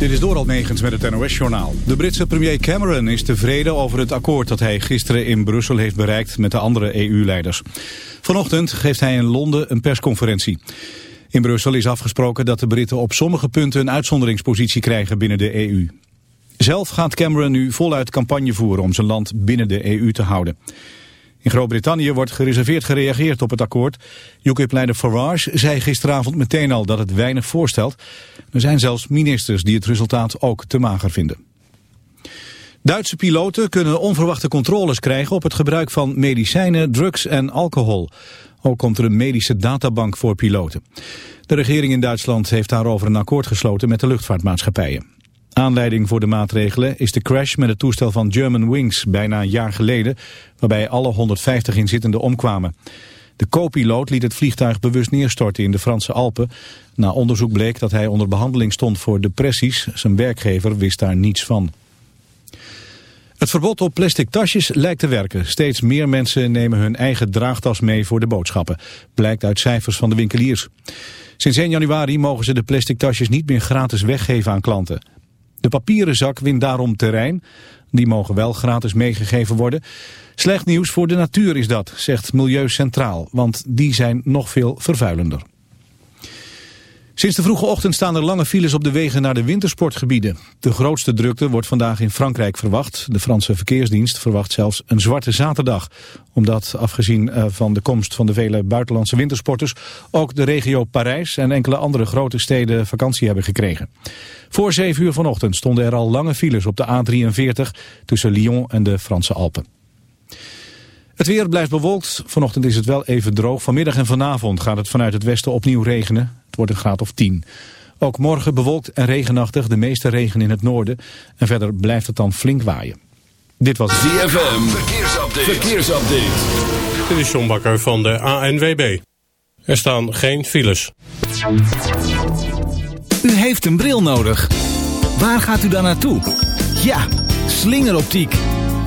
Dit is Doral Negens met het NOS-journaal. De Britse premier Cameron is tevreden over het akkoord dat hij gisteren in Brussel heeft bereikt met de andere EU-leiders. Vanochtend geeft hij in Londen een persconferentie. In Brussel is afgesproken dat de Britten op sommige punten een uitzonderingspositie krijgen binnen de EU. Zelf gaat Cameron nu voluit campagne voeren om zijn land binnen de EU te houden. In Groot-Brittannië wordt gereserveerd gereageerd op het akkoord. UKIP-leider Farage zei gisteravond meteen al dat het weinig voorstelt. Er zijn zelfs ministers die het resultaat ook te mager vinden. Duitse piloten kunnen onverwachte controles krijgen op het gebruik van medicijnen, drugs en alcohol. Ook komt er een medische databank voor piloten. De regering in Duitsland heeft daarover een akkoord gesloten met de luchtvaartmaatschappijen. Aanleiding voor de maatregelen is de crash met het toestel van German Wings bijna een jaar geleden, waarbij alle 150 inzittenden omkwamen. De co-piloot liet het vliegtuig bewust neerstorten in de Franse Alpen. Na onderzoek bleek dat hij onder behandeling stond voor depressies. Zijn werkgever wist daar niets van. Het verbod op plastic tasjes lijkt te werken. Steeds meer mensen nemen hun eigen draagtas mee voor de boodschappen. Blijkt uit cijfers van de winkeliers. Sinds 1 januari mogen ze de plastic tasjes niet meer gratis weggeven aan klanten. De papieren zak wint daarom terrein. Die mogen wel gratis meegegeven worden. Slecht nieuws voor de natuur is dat, zegt Milieu Centraal, want die zijn nog veel vervuilender. Sinds de vroege ochtend staan er lange files op de wegen naar de wintersportgebieden. De grootste drukte wordt vandaag in Frankrijk verwacht. De Franse verkeersdienst verwacht zelfs een zwarte zaterdag. Omdat, afgezien eh, van de komst van de vele buitenlandse wintersporters... ook de regio Parijs en enkele andere grote steden vakantie hebben gekregen. Voor 7 uur vanochtend stonden er al lange files op de A43... tussen Lyon en de Franse Alpen. Het weer blijft bewolkt. Vanochtend is het wel even droog. Vanmiddag en vanavond gaat het vanuit het westen opnieuw regenen. Het wordt een graad of 10. Ook morgen bewolkt en regenachtig. De meeste regen in het noorden. En verder blijft het dan flink waaien. Dit was ZFM. Verkeersupdate. Verkeersupdate. Dit is John Bakker van de ANWB. Er staan geen files. U heeft een bril nodig. Waar gaat u dan naartoe? Ja, slingeroptiek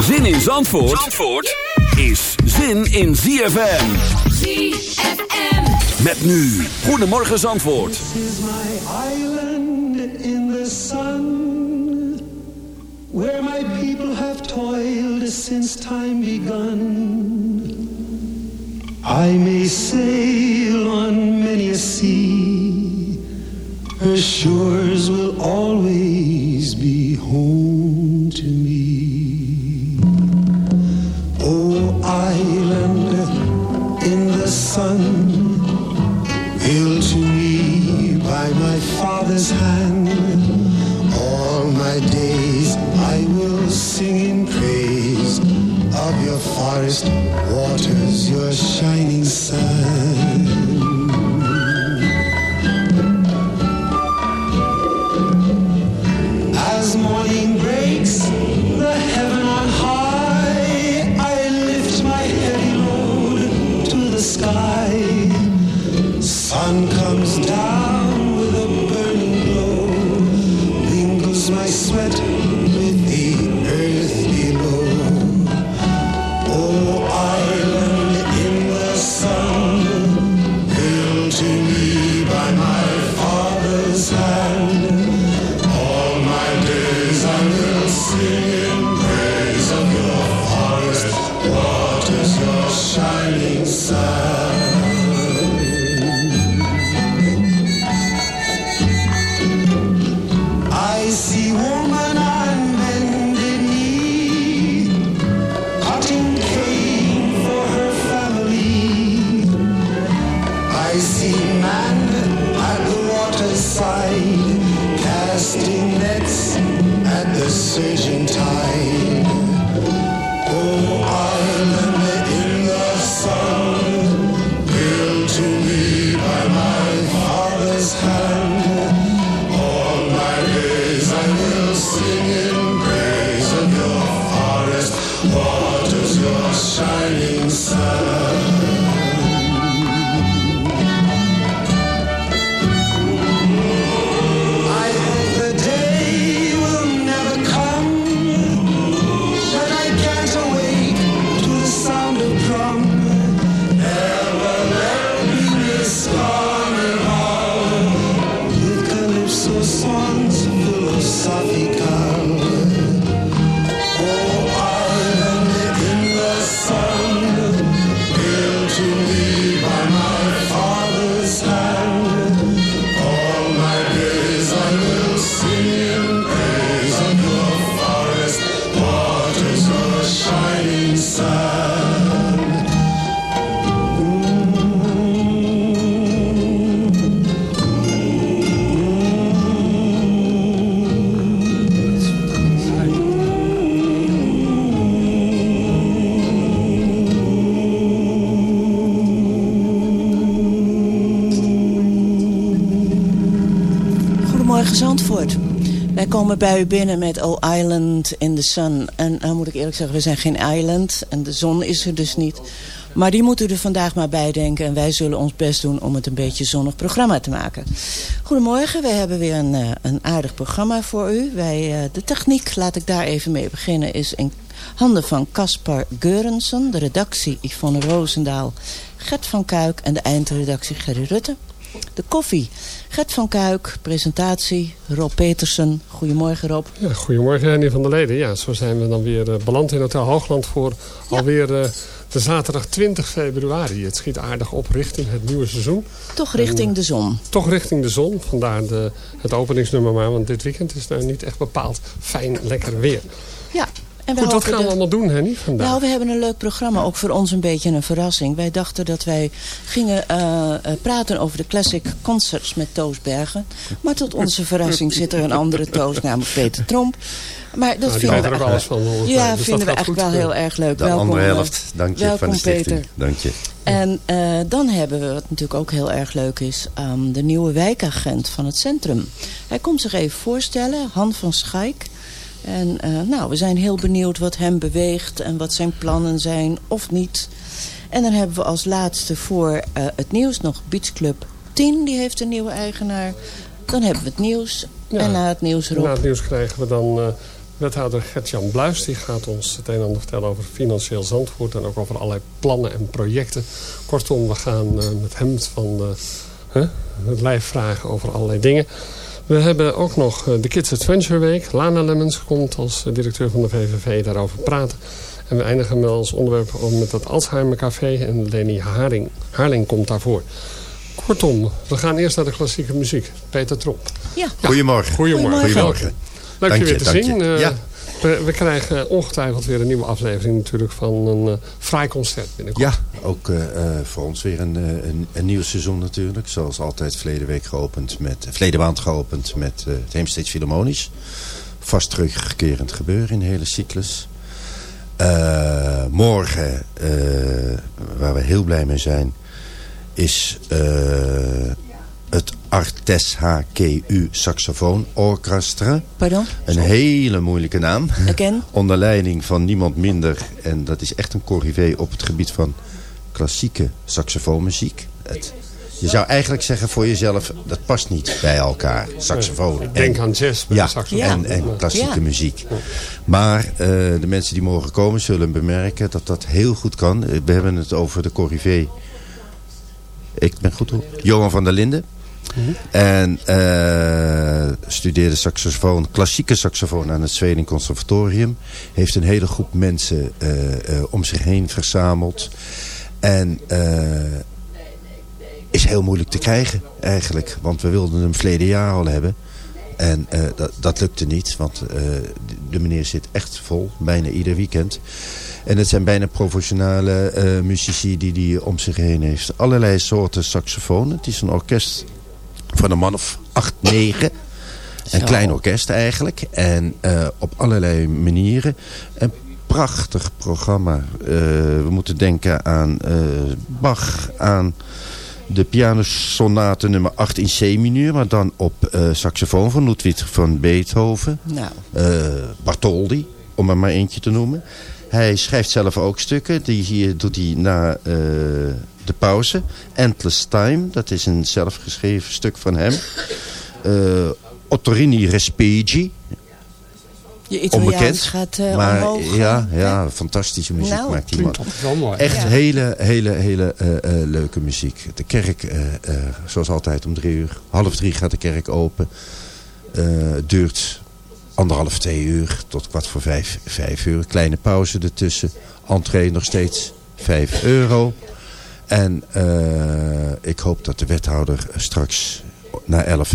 Zin in Zandvoort, Zandvoort is zin in ZFM. ZFM. Met nu, Goedemorgen Zandvoort. This is my island in the sun. Where my people have toiled since time begun. I may sail on many a sea. Her shores will always be home to me. The to me by my father's hand. All my days I will sing in praise of your forest waters, your shining Goedemorgen. Wij komen bij u binnen met Oh Island in the Sun. En dan moet ik eerlijk zeggen, we zijn geen island. En de zon is er dus niet. Maar die moet u er vandaag maar bij denken. En wij zullen ons best doen om het een beetje zonnig programma te maken. Goedemorgen, wij hebben weer een, eh, een aardig programma voor u. Wij, eh, de techniek, laat ik daar even mee beginnen, is in handen van Caspar Geurensen. De redactie Yvonne Roosendaal, Gert van Kuik en de eindredactie Gerry Rutte. De koffie, Gert van Kuik, presentatie, Rob Petersen. Goedemorgen Rob. Ja, goedemorgen, Henny van der Leden. Ja, zo zijn we dan weer eh, beland in Hotel Hoogland voor alweer eh, de zaterdag 20 februari. Het schiet aardig op richting het nieuwe seizoen. Toch richting En, de zon. Toch richting de zon. Vandaar de, het openingsnummer maar. Want dit weekend is nou niet echt bepaald fijn lekker weer. Ja. En Goed, wat gaan we allemaal doen, Henny, vandaag? Nou, we hebben een leuk programma. Ook voor ons een beetje een verrassing. Wij dachten dat wij gingen eh, eh, praten over de classic concerts met Toos Bergen. Maar tot onze verrassing zit er een andere Toos, namelijk Peter Tromp. Maar dat Nou, vinden we, er van, ja, Dus vinden we eigenlijk wel heel erg leuk. De welkom, andere eh, helft, dank je, welkom van de stichting. Peter. Dank je. En eh, dan hebben we, wat natuurlijk ook heel erg leuk is, ehm, de nieuwe wijkagent van het centrum. Hij komt zich even voorstellen, Han van Schaik. En eh, nou, we zijn heel benieuwd wat hem beweegt en wat zijn plannen zijn of niet. En dan hebben we als laatste voor eh, het nieuws nog Beach Club 10, die heeft een nieuwe eigenaar. Dan hebben we het nieuws Ja. en na het nieuws Rob. Na het nieuws krijgen we dan eh, wethouder Gert-Jan Bluis. Die gaat ons het een en ander vertellen over financieel Zandvoort. En ook over allerlei plannen en projecten. Kortom, we gaan met hem van het lijf vragen over allerlei dingen. We hebben ook nog eh, de Kids Adventure Week. Lana Lemmens komt als eh, directeur van de VVV daarover praten. En we eindigen met als onderwerp om met het Alzheimer Café. En Leni Haring, Haarling komt daarvoor. Kortom, we gaan eerst naar de klassieke muziek. Peter Trop. Ja. Goedemorgen. Goedemorgen. Goedemorgen. Leuk Dank je weer te dank zien. je. Eh, Ja. We, krijgen ongetwijfeld weer een nieuwe aflevering natuurlijk van een eh fraai concert binnenkort. Ja, ook eh, eh, voor ons weer een, een, nieuw seizoen natuurlijk. Zoals altijd verleden week geopend met, verleden maand geopend met eh, het Heemsteeds Philharmonisch. Vast terugkerend gebeuren in de hele cyclus. Morgen, waar we heel blij mee zijn, is Artes HKU Saxofoon Orchestra. Pardon? Een hele moeilijke naam. Again? Onder leiding van niemand minder, en dat is echt een corrivé op het gebied van klassieke saxofoonmuziek. Het, je zou eigenlijk zeggen voor jezelf, dat past niet bij elkaar. Saxofoon. Ik denk en- aan jazz met ja, de saxofoon. En, klassieke Ja. muziek. Maar eh, de mensen die morgen komen zullen bemerken dat dat heel goed kan. We hebben het over de corrivee. Ik ben goed hoor. Johan van der Linden. En eh, studeerde saxofoon, klassieke saxofoon aan het Zweden Conservatorium. Heeft een hele groep mensen eh, eh, om zich heen verzameld. En is heel moeilijk te krijgen eigenlijk. Want we wilden hem verleden jaar al hebben. En dat, dat lukte niet, want de, meneer zit echt vol, bijna ieder weekend. En het zijn bijna professionele eh, muzici die hij om zich heen heeft. Allerlei soorten saxofoon. Het is een orkest van een man of acht, negen. Een klein orkest eigenlijk. En eh, op allerlei manieren. Een prachtig programma. Eh, we moeten denken aan eh, Bach, aan de pianosonate nummer 8 in C-mineur. Maar dan op saxofoon van Ludwig van Beethoven. Nou. Bartoldi, om er maar eentje te noemen. Hij schrijft zelf ook stukken. Die hier doet hij na eh, de pauze. Endless Time, dat is een zelfgeschreven stuk van hem. Eh Ottorini Respighi. Je Italiaans Onbekend. gaat eh, maar omhoog. ja, ja, fantastische muziek Nou, maakt die man. Echt Ja. hele, hele, hele leuke muziek. De kerk, zoals altijd om drie uur. Half drie gaat de kerk open. Het duurt anderhalf, twee uur tot kwart voor vijf, vijf uur. Kleine pauze ertussen. Entree nog steeds vijf euro. En eh, ik hoop dat de wethouder straks na elf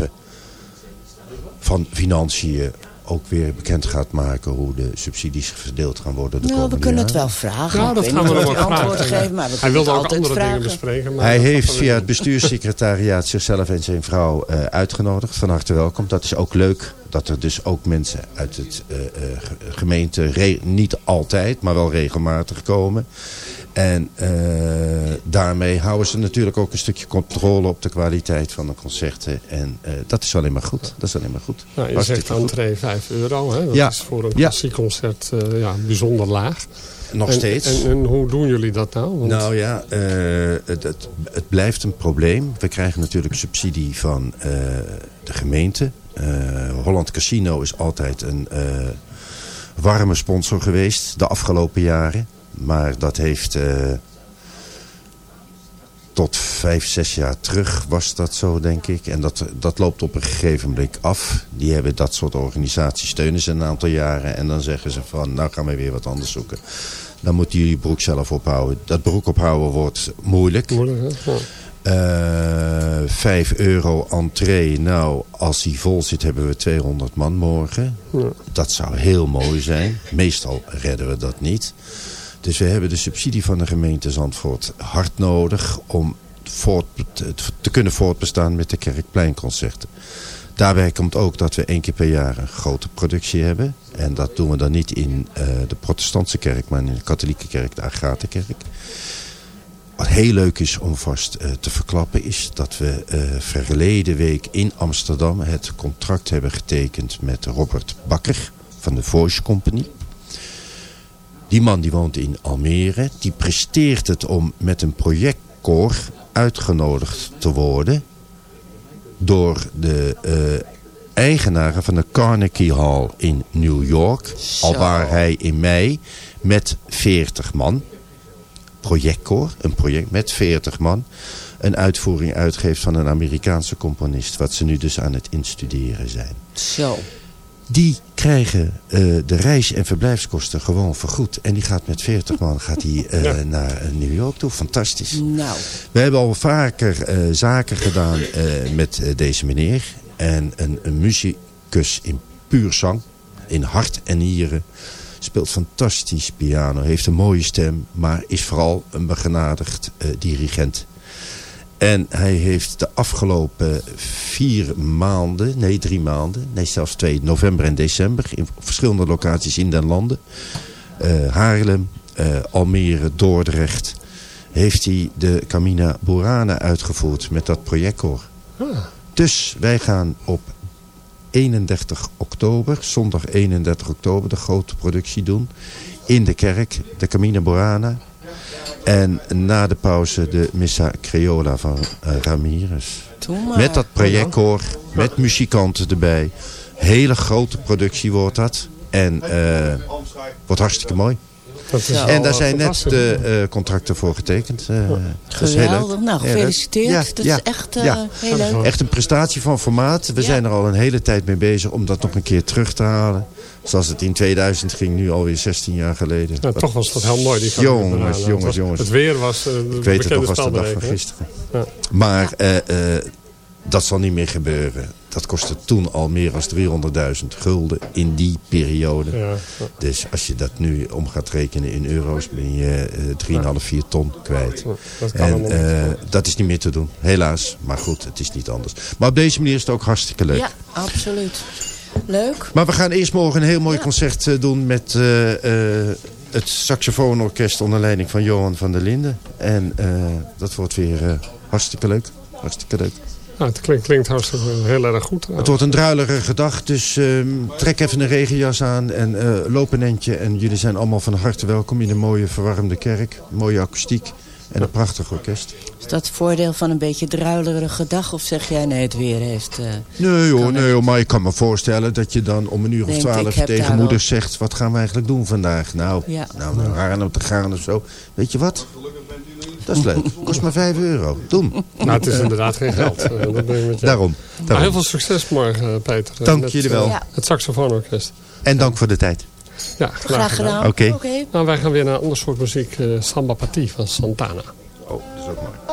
van Financiën ook weer bekend gaat maken hoe de subsidies verdeeld gaan worden de Nou, we kunnen het wel vragen. Ja, dat gaan we antwoorden vragen. geven, maar we Hij wilde ook altijd andere dingen vragen. bespreken. maar Hij heeft via het bestuurssecretariaat zichzelf en zijn vrouw eh, uitgenodigd. Van harte welkom. Dat is ook leuk dat er dus ook mensen uit het eh, eh, ge- gemeente, niet altijd, maar wel regelmatig komen. En eh, daarmee houden ze natuurlijk ook een stukje controle op de kwaliteit van de concerten. En dat is alleen maar goed. Dat is alleen maar goed. Nou, je Hartstikke zegt goed. entree 5 euro. Hè? Dat Ja. is voor een Ja. klassiek concert eh, ja, bijzonder laag. Nog En- steeds. En, en hoe doen jullie dat nou? Want- Nou ja, het, het, het blijft een probleem. We krijgen natuurlijk subsidie van de gemeente. Eh, Holland Casino is altijd een eh, warme sponsor geweest de afgelopen jaren. Maar dat heeft eh, tot vijf, zes jaar terug was dat zo, denk ik. En dat, dat loopt op een gegeven moment af. Die hebben dat soort organisaties steunen ze een aantal jaren. En dan zeggen ze van, nou gaan we weer wat anders zoeken. Dan moeten jullie broek zelf ophouden. Dat broek ophouden wordt moeilijk. Moeilijk, hè? Ja. Eh, 5 euro entree. Nou, als die vol zit hebben we 200 man morgen. Ja. Dat zou heel mooi zijn. Meestal redden we dat niet. Dus we hebben de subsidie van de gemeente Zandvoort hard nodig... om voort, te, kunnen voortbestaan met de Kerkpleinconcerten. Daarbij komt ook dat we één keer per jaar een grote productie hebben. En dat doen we dan niet in eh, de protestantse kerk, maar in de katholieke kerk, de Agatha-kerk. Wat heel leuk is om vast eh, te verklappen is dat we eh, verleden week in Amsterdam het contract hebben getekend met Robert Bakker van de Voice Company. Die man die woont in Almere, die presteert het om met een projectkoor uitgenodigd te worden door de eh, eigenaren van de Carnegie Hall in New York. Al waar hij in mei met 40 man, projectkoor, een project met 40 man, een uitvoering uitgeeft van een Amerikaanse componist. Wat ze nu dus aan het instuderen zijn. Zo. Die krijgen eh, de reis- en verblijfskosten gewoon vergoed. En die gaat met 40 man gaat die, eh, Ja. naar New York toe. Fantastisch. Nou, We hebben al vaker eh, zaken gedaan eh, met deze meneer. En een, een muzikus in puur zang. In hart en nieren. Speelt fantastisch piano. Heeft een mooie stem. Maar is vooral een begenadigd eh, dirigent. En hij heeft de afgelopen vier maanden, nee drie maanden, nee zelfs twee, november en december, in verschillende locaties in den landen, eh, Haarlem, eh, Almere, Dordrecht, heeft hij de Camina Burana uitgevoerd met dat projectkoor. Dus wij gaan op 31 oktober, zondag 31 oktober, de grote productie doen in de kerk, de Camina Burana. En na de pauze de Missa Creola van uh, Ramirez. Met dat projectkoor, met muzikanten erbij. Hele grote productie wordt dat. En uh, wordt hartstikke mooi. En daar zijn net de uh, contracten voor getekend. Uh, Geweldig. Nou, gefeliciteerd. Ja, dat ja, is echt ja. heel leuk. Echt een prestatie van formaat. We zijn er al een hele tijd mee bezig om dat nog een keer terug te halen. Zoals het in 2000 ging, nu alweer 16 jaar geleden. Ja, toch was dat heel mooi. Die jongens, jongens, was, jongens. Het weer was uh, Ik weet het nog als de dag van gisteren. Ja. Maar uh, uh, dat zal niet meer gebeuren. Dat kostte toen al meer dan 300.000 gulden in die periode. Ja, ja. Dus als je dat nu om gaat rekenen in euro's, ben je uh, 3,5, 4 ton kwijt. Dat en uh, dat is niet meer te doen, helaas. Maar goed, het is niet anders. Maar op deze manier is het ook hartstikke leuk. Ja, absoluut. Leuk. Maar we gaan eerst morgen een heel mooi concert uh, doen met uh, het saxofoonorkest onder leiding van Johan van der Linden. En dat wordt weer hartstikke leuk. Hartstikke leuk. Nou, het klinkt, klinkt hartstikke heel erg goed. Het wordt een druilerige dag, dus uh, trek even een regenjas aan en uh, loop een entje. En jullie zijn allemaal van harte welkom in een mooie verwarmde kerk. Mooie akoestiek en een prachtig orkest. Is dat het voordeel van een beetje druilerige dag? Of zeg jij nee, het weer heeft... Uh, nee hoor, nee hoor, maar ik kan me voorstellen dat je dan om een uur of twaalf tegen moeder zegt... wat gaan we eigenlijk doen vandaag? Nou, ja. nou, nou gaan te gaan of zo. Weet je wat? Dat is leuk. Kost maar 5 euro. Doen. Nou, het is inderdaad geen geld. dat ben je met je. Daarom. daarom. heel veel succes morgen, Peter. Dank jullie wel. Uh, het saxofoonorkest. En dank voor de tijd. Ja, graag, graag gedaan. gedaan. Oké. Okay. Okay. Nou, wij gaan weer naar een ander soort muziek. Uh, Samba Partie van Santana. Oh, dat is ook mooi.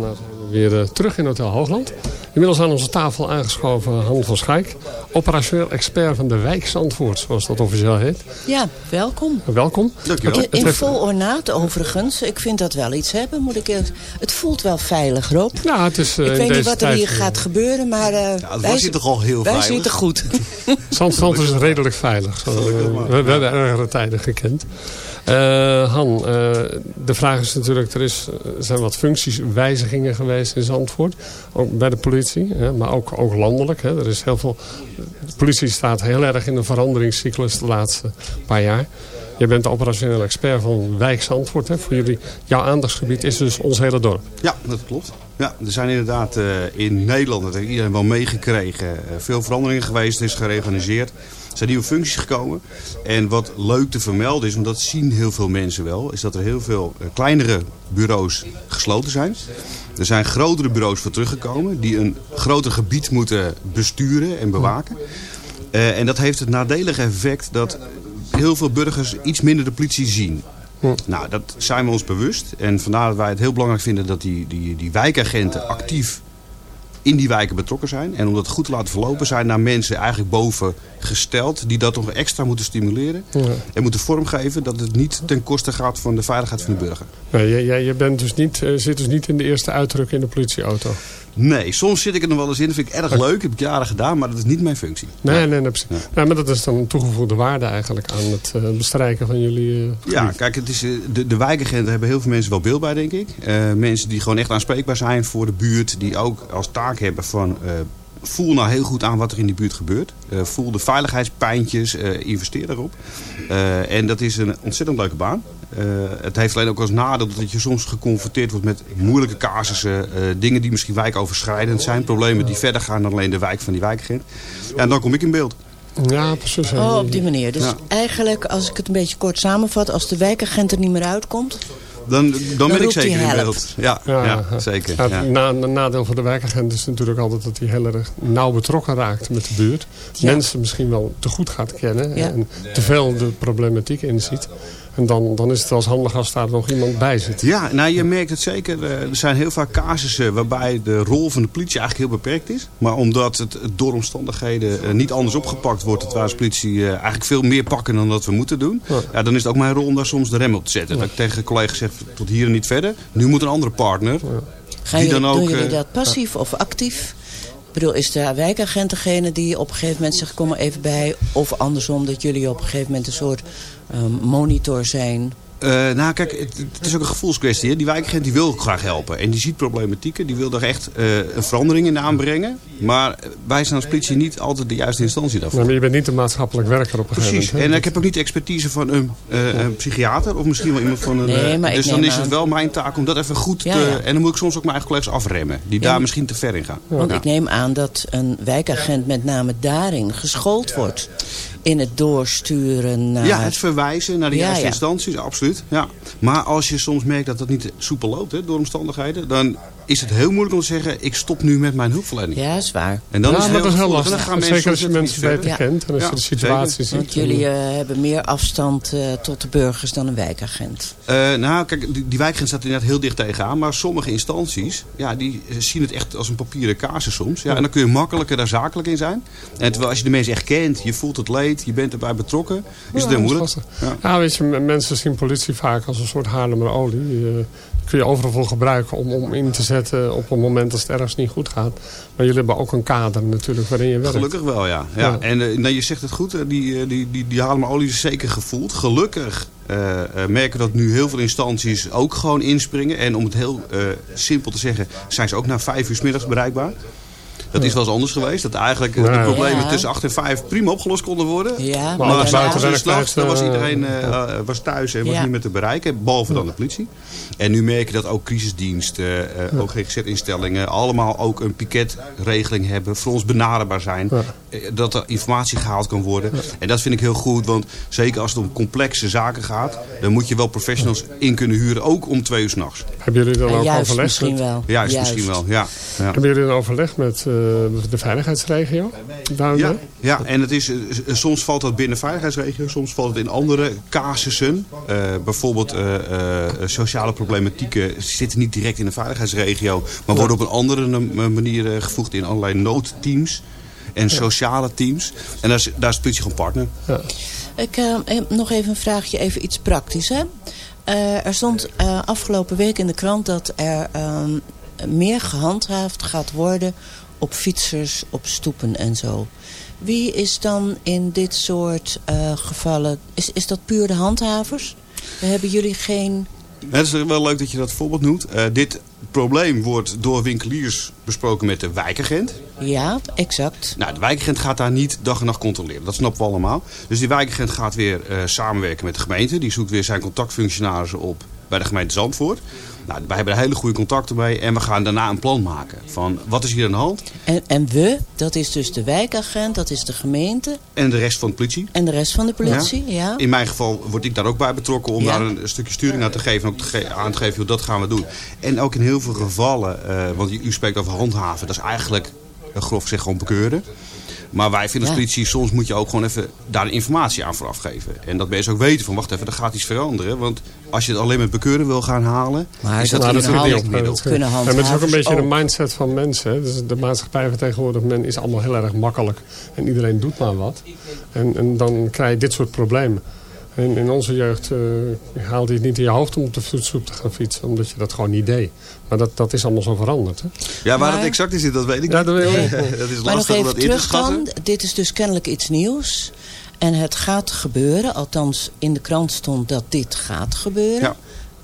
Zijn we weer eh, terug in Hotel Hoogland. Inmiddels aan onze tafel aangeschoven Han van Schaik. Operationeel expert van de wijk Zandvoort, zoals dat officieel heet. Ja, welkom. Welkom. In, in vol ornaat overigens. Ik vind dat wel iets hebben, moet ik Het voelt wel veilig, Rob. Ja, het is, uh, ik weet niet wat er hier eh, gaat gebeuren, maar uh, het wij, hier toch al heel wij veilig? zitten goed. Zandvoort is redelijk veilig. Zo, eh, we, we hebben ergere tijden gekend. Eh, Han, eh, de vraag is natuurlijk, er is, zijn wat functieswijzigingen geweest in Zandvoort. Ook bij de politie, hè, maar ook, ook landelijk. Hè. Er is heel veel, de politie staat heel erg in een veranderingscyclus de laatste paar jaar. Je bent operationeel expert van Wijk Zandvoort. Hè. Voor jullie, jouw aandachtsgebied is dus ons hele dorp. Ja, dat klopt. Ja, er zijn inderdaad eh, in Nederland, dat heeft iedereen wel meegekregen, veel veranderingen geweest. Is gereorganiseerd. Er zijn nieuwe functies gekomen. En wat leuk te vermelden is, want dat zien heel veel mensen wel, is dat er heel veel eh, kleinere bureaus gesloten zijn. Er zijn grotere bureaus voor teruggekomen die een groter gebied moeten besturen en bewaken. Eh, en dat heeft het nadelige effect dat heel veel burgers iets minder de politie zien. Nou, dat zijn we ons bewust. En vandaar dat wij het heel belangrijk vinden dat die, die, die wijkagenten actief in die wijken betrokken zijn. En om dat goed te laten verlopen zijn naar mensen eigenlijk boven gesteld. Die dat nog extra moeten stimuleren. Ja. En moeten vormgeven dat het niet ten koste gaat van de veiligheid van de burger. Nee, jij, jij- je bent dus niet, eh, zit dus niet in de eerste uitdruk in de politieauto. Nee, soms zit ik er nog wel eens in. Dat vind ik erg leuk. Heb ik jaren gedaan. Maar dat is niet mijn functie. Nee, nee, nee, precies. Maar dat is dan een toegevoegde waarde eigenlijk aan het eh, bestrijken van jullie eh, Ja, kijk, het is, eh, de, de wijkagenten hebben heel veel mensen wel beeld bij, denk ik. Mensen die gewoon echt aanspreekbaar zijn voor de buurt. Die ook als taak hebben van... voel nou heel goed aan wat er in die buurt gebeurt. Voel de veiligheidspijntjes. investeer erop. Eh, en dat is een ontzettend leuke baan. Eh, het heeft alleen ook als nadeel dat je soms geconfronteerd wordt met moeilijke casussen. eh, dingen die misschien wijkoverschrijdend zijn. Problemen die verder gaan dan alleen de wijk van die wijkagent. Ja, en dan kom ik in beeld. Ja, precies. Oh, op die manier. Dus Ja. eigenlijk, als ik het een beetje kort samenvat... als de wijkagent er niet meer uitkomt... Dan, dan, ben ik zeker in beeld. Ja, ja, zeker. Ja, Ja. het na- nadeel voor de wijkagent is natuurlijk altijd dat hij heel erg nauw betrokken raakt met de buurt. Mensen misschien wel te goed gaat kennen Ja. en te veel de problematiek inziet. En dan, dan is het wel eens handig als daar nog iemand bij zit. Ja, nou je merkt het zeker. Eh, Er zijn heel vaak casussen waarbij de rol van de politie eigenlijk heel beperkt is. Maar omdat het door omstandigheden eh, niet anders opgepakt wordt... dat wij als politie eh, eigenlijk veel meer pakken dan dat we moeten doen. Ja. dan is het ook mijn rol om daar soms de rem op te zetten. Dat ik tegen collega's zeg, tot hier en niet verder. Nu moet een andere partner. Die jullie, dan ook, doen jullie dat passief of actief? Ik bedoel, is de wijkagent degene die op een gegeven moment zegt... kom er even bij. Of andersom, dat jullie op een gegeven moment een soort ehm, monitor zijn... Eh, nou kijk, het, het is ook een gevoelskwestie. Hè? Die wijkagent die wil ook graag helpen. En die ziet problematieken. Die wil er echt eh, een verandering in aanbrengen. Maar wij zijn als politie niet altijd de juiste instantie daarvoor. Maar je bent niet een maatschappelijk werker op een Precies. gegeven moment. En ik heb ook niet de expertise van een, eh, een psychiater of misschien wel iemand van een... Nee, maar ik dus dan is het wel mijn taak om dat even goed Ja, te... ja. En dan moet ik soms ook mijn eigen collega's afremmen. Die Ja, daar misschien te ver in gaan. Want Ja. ik neem aan dat een wijkagent met name daarin geschoold wordt. In het doorsturen naar... Ja, het verwijzen naar de Ja, juiste ja. instanties, absoluut. Ja. Maar als je soms merkt dat dat niet soepel loopt hè, door omstandigheden... dan is het heel moeilijk om te zeggen, ik stop nu met mijn hulpverlening. Ja, is waar. En dan Ja, is het heel, dat is heel lastig. dan gaan Zeker mensen als je mensen beter verder. kent en als Ja, je de situatie zeker. ziet. Want jullie eh, hebben meer afstand eh, tot de burgers dan een wijkagent. Eh, nou, kijk, die, die wijkgrens staat inderdaad heel dicht tegenaan. Maar sommige instanties, ja, die zien het echt als een papieren casus soms. Ja, en dan kun je makkelijker daar zakelijk in zijn. En terwijl als je de mensen echt kent, je voelt het leed, je bent erbij betrokken, is het heel moeilijk. Ja. Ja, weet je, mensen zien politie vaak als een soort haarlemmer olie. Die, kun je overal voor gebruiken om, om in te zetten op een moment als het ergens niet goed gaat. Maar jullie hebben ook een kader natuurlijk waarin je werkt. Gelukkig wel, ja. ja. Ja. En eh, je zegt het goed, eh, die, eh, die, die, die olie is zeker gevoeld. Gelukkig eh, merken dat nu heel veel instanties ook gewoon inspringen. En om het heel simpel te zeggen, zijn ze ook na vijf uur 's middags bereikbaar. Dat is wel eens anders geweest. Dat eigenlijk eh, de problemen Ja. tussen 8 en 5 prima opgelost konden worden. Ja, Maar buiten s'nachts, dan was eh, iedereen eh, was thuis en was niet meer te bereiken. Behalve dan de politie. En nu merk je dat ook crisisdiensten, eh, ook GGZ-instellingen... allemaal ook een piketregeling hebben. Voor ons benaderbaar zijn. Dat er informatie gehaald kan worden. En dat vind ik heel goed. Want zeker als het om complexe zaken gaat... dan moet je wel professionals in kunnen huren. Ook om twee uur s'nachts. Hebben jullie dan ook juist overleg misschien wel. Juist, misschien wel. Ja. ja. Hebben jullie dan overleg met, de veiligheidsregio. Ja, ja, en het is, eh, soms valt dat binnen de veiligheidsregio, soms valt het in andere casussen. Uh, bijvoorbeeld uh, sociale problematieken zitten niet direct in de veiligheidsregio, maar worden op een andere manier gevoegd in allerlei noodteams en sociale teams. En daar is, daar is de politie gewoon partner. Ja. Ik nog even een vraagje, even iets praktisch. Hè? er stond afgelopen week in de krant dat er ehm, meer gehandhaafd gaat worden op fietsers, op stoepen en zo. Wie is dan in dit soort uh, gevallen... Is, is dat puur de handhavers? Hebben jullie geen... Het is wel leuk dat je dat voorbeeld noemt. Uh, dit probleem wordt door winkeliers besproken met de wijkagent. Ja, exact. Nou, de wijkagent gaat daar niet dag en nacht controleren. Dat snappen we allemaal. Dus die wijkagent gaat weer uh, samenwerken met de gemeente. Die zoekt weer zijn contactfunctionarissen op bij de gemeente Zandvoort. Nou, wij hebben er hele goede contacten mee en we gaan daarna een plan maken van wat is hier aan de hand. En, en we, dat is dus de wijkagent, dat is de gemeente. En de rest van de politie. En de rest van de politie, ja. In mijn geval word ik daar ook bij betrokken om daar een, stukje sturing aan te geven. En ook te aan te geven, hoe dat gaan we doen. En ook in heel veel gevallen, uh, want u spreekt over handhaven, dat is eigenlijk grof gezegd gewoon bekeuren. Maar wij vinden als politie, soms moet je ook gewoon even daar informatie aan vooraf geven. En dat mensen ook weten van, wacht even, er gaat iets veranderen. Want als je het alleen met bekeuren wil gaan halen, maar is dat, nou, niet kunnen handhaven. het is ook een beetje de mindset van mensen. Dus de maatschappij van tegenwoordig men is allemaal heel erg makkelijk. En iedereen doet maar wat. En, en dan krijg je dit soort problemen. En in onze jeugd uh, haalde je het niet in je hoofd om op de voetstoep te gaan fietsen. Omdat je dat gewoon niet deed. Maar dat, dat is allemaal zo veranderd. Hè? Ja, waar het exact is, dat weet ik ja, dat weet ik niet. dat is maar lastig nog even om dat in te terug dan. Dit is dus kennelijk iets nieuws. En het gaat gebeuren. Althans, in de krant stond dat dit gaat gebeuren. Ja.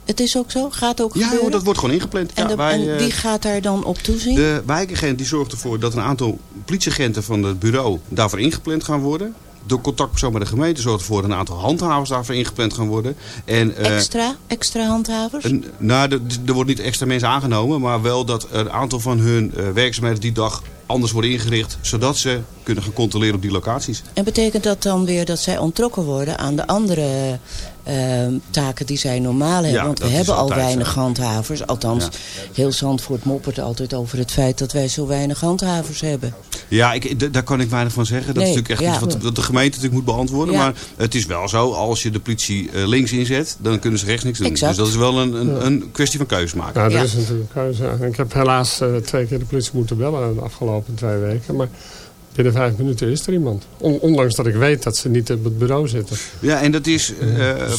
Het is ook zo? Gaat ook Ja, gebeuren? hoor, dat wordt gewoon ingepland. En, ja, wij, en eh, wie gaat daar dan op toezien? De wijkagent die zorgt ervoor dat een aantal politieagenten van het bureau daarvoor ingepland gaan worden. De contactpersoon bij de gemeente zorgt ervoor dat een aantal handhavers daarvoor ingepland gaan worden. En, eh, extra? Extra handhavers? een- nou, er wordt niet extra mensen aangenomen, maar wel dat een aantal van hun eh, werkzaamheden die dag anders worden ingericht, zodat ze kunnen gaan controleren op die locaties. En betekent dat dan weer dat zij ontrokken worden aan de andere eh, taken die zij normaal hebben? Ja, Want we dat hebben al weinig zo. handhavers. Althans, Ja. heel Zandvoort moppert altijd over het feit dat wij zo weinig handhavers hebben. Ja, ik, daar kan ik weinig van zeggen. Dat Nee, is natuurlijk echt ja. iets wat, wat de gemeente natuurlijk moet beantwoorden. Ja. Maar het is wel zo, als je de politie eh, links inzet, dan kunnen ze rechts niks doen. Exact. Dus dat is wel een, een, een kwestie van keuze maken. Ja. is natuurlijk een keuze. Ik heb helaas eh, twee keer de politie moeten bellen de afgelopen twee weken. Maar binnen vijf minuten is er iemand. On- ondanks dat ik weet dat ze niet op het bureau zitten. Ja, en dat is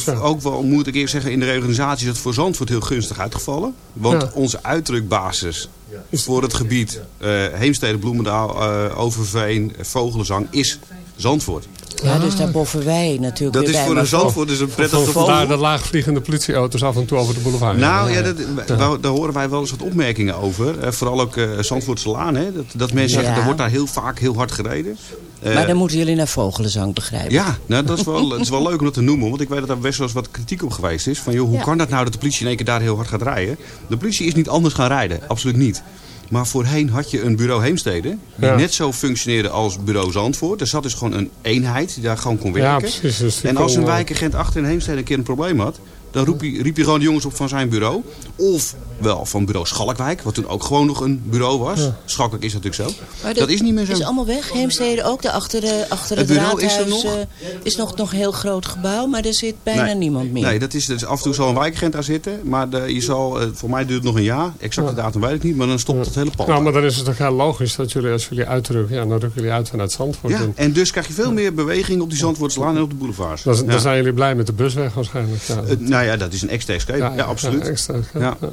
eh, ook wel, moet ik eerst zeggen, in de reorganisatie is het voor Zandvoort heel gunstig uitgevallen. Want Ja. onze uitdrukbasis voor het gebied eh Heemstede, Bloemendaal, eh, Overveen, Vogelenzang is Zandvoort. Ja, dus daar boffen wij natuurlijk Dat weer is bij. voor een Zandvoort is een prettig gevoel. Vandaar de laagvliegende politieauto's af en toe over de boulevard. Nou ja, dat, daar, daar horen wij wel eens wat opmerkingen over. Eh, vooral ook eh Zandvoortse Laan. Hè? Dat, dat mensen Ja. zeggen, er wordt daar heel vaak heel hard gereden. Eh, Maar dan moeten jullie naar Vogelenzang begrijpen. ja, nou, dat, is wel, het is wel leuk om dat te noemen. Want ik weet dat daar best wel eens wat kritiek op geweest is. Van joh, hoe Ja. kan dat nou dat de politie in één keer daar heel hard gaat rijden? De politie is niet anders gaan rijden. Absoluut niet. Maar voorheen had je een bureau Heemstede. Die Ja. net zo functioneerde als bureau Zandvoort. Er zat dus gewoon een eenheid die daar gewoon kon Ja, werken. precies. Dus en als een eh, wijkagent achter in Heemstede een keer een probleem had... dan roep je, riep je gewoon de jongens op van zijn bureau. Of wel van bureau Schalkwijk. Wat toen ook gewoon nog een bureau was. Schalkwijk is natuurlijk zo. Maar dat is niet meer zo. is allemaal weg. Heemstede ook. De achter, de, achter Het het, bureau is er raadhuis nog? eh, is nog, nog een heel groot gebouw. Maar er zit bijna Nee. niemand meer. Nee, dat is, dat is af en toe zal een wijkagent daar zitten. Maar de, je zal, eh, voor mij duurt het nog een jaar. Exacte datum weet ik niet. Maar dan stopt het hele pand. Nou, maar dan is het toch heel logisch dat jullie, als jullie uitrukken, ja, dan rukken jullie uit vanuit Zandvoort. ja, En en dus krijg je veel meer beweging op die Zandvoortslaan en op de boulevards. dan, dan Ja. zijn jullie blij met de busweg waarschijnlijk. Ja, Eh, nou ja, dat is een extra escape. Ja, absoluut. Ja, extra, ja. Ja. Ja.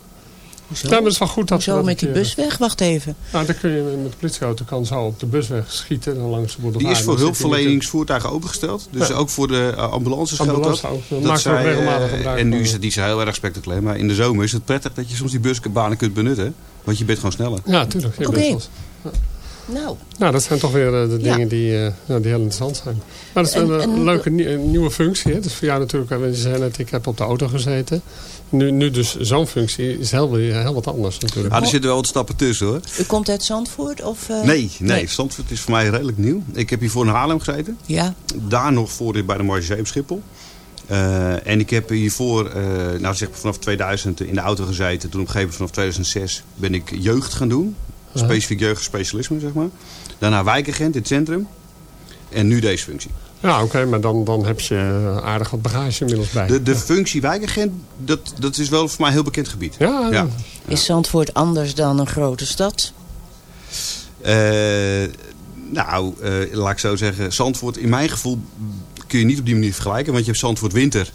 Hoezo? Ja, maar het is wel goed dat dat met die busweg? Wacht even. Nou, dan kun je met de politieauto kan zo op de busweg schieten dan langs de boulevard. Die is voor hulpverleningsvoertuigen opengesteld. Dus Ja. ook voor de uh, ambulances geldt dat. dat zij, regelmatig eh, gebruik En nu is het niet zo heel erg spectaculair. Maar in de zomer is het prettig dat je soms die busbanen kunt benutten. Want je bent gewoon sneller. Ja, tuurlijk. Oké. Nou, Nou, dat zijn toch weer eh, de Ja. dingen die, eh, ja, die heel interessant zijn. Maar dat is En- een, eh, en- leuke nieuwe functie. Hè? Dus voor jou natuurlijk, je zei net, ik heb op de auto gezeten. Nu, nu dus zo'n functie is heel, heel wat anders natuurlijk. Ah, er zitten wel wat stappen tussen hoor. u komt uit Zandvoort? Of, eh? Nee, nee, Zandvoort is voor mij redelijk nieuw. Ik heb hiervoor in Haarlem gezeten. Ja. Daar nog voor bij de Marge op Schiphol. Eh, en ik heb hiervoor, eh nou zeg maar vanaf 2000 in de auto gezeten. Toen op een gegeven moment vanaf 2006 ben ik jeugd gaan doen. Specifiek jeugdspecialisme, zeg maar. Daarna wijkagent in het centrum. En nu deze functie. Ja, oké, maar dan, dan heb je aardig wat bagage inmiddels bij. De, de functie wijkagent, dat, dat is wel voor mij een heel bekend gebied. Ja, ja. Is Zandvoort anders dan een grote stad? Eh, nou, eh, laat ik zo zeggen. Zandvoort, in mijn gevoel, kun je niet op die manier vergelijken. Want je hebt Zandvoort winter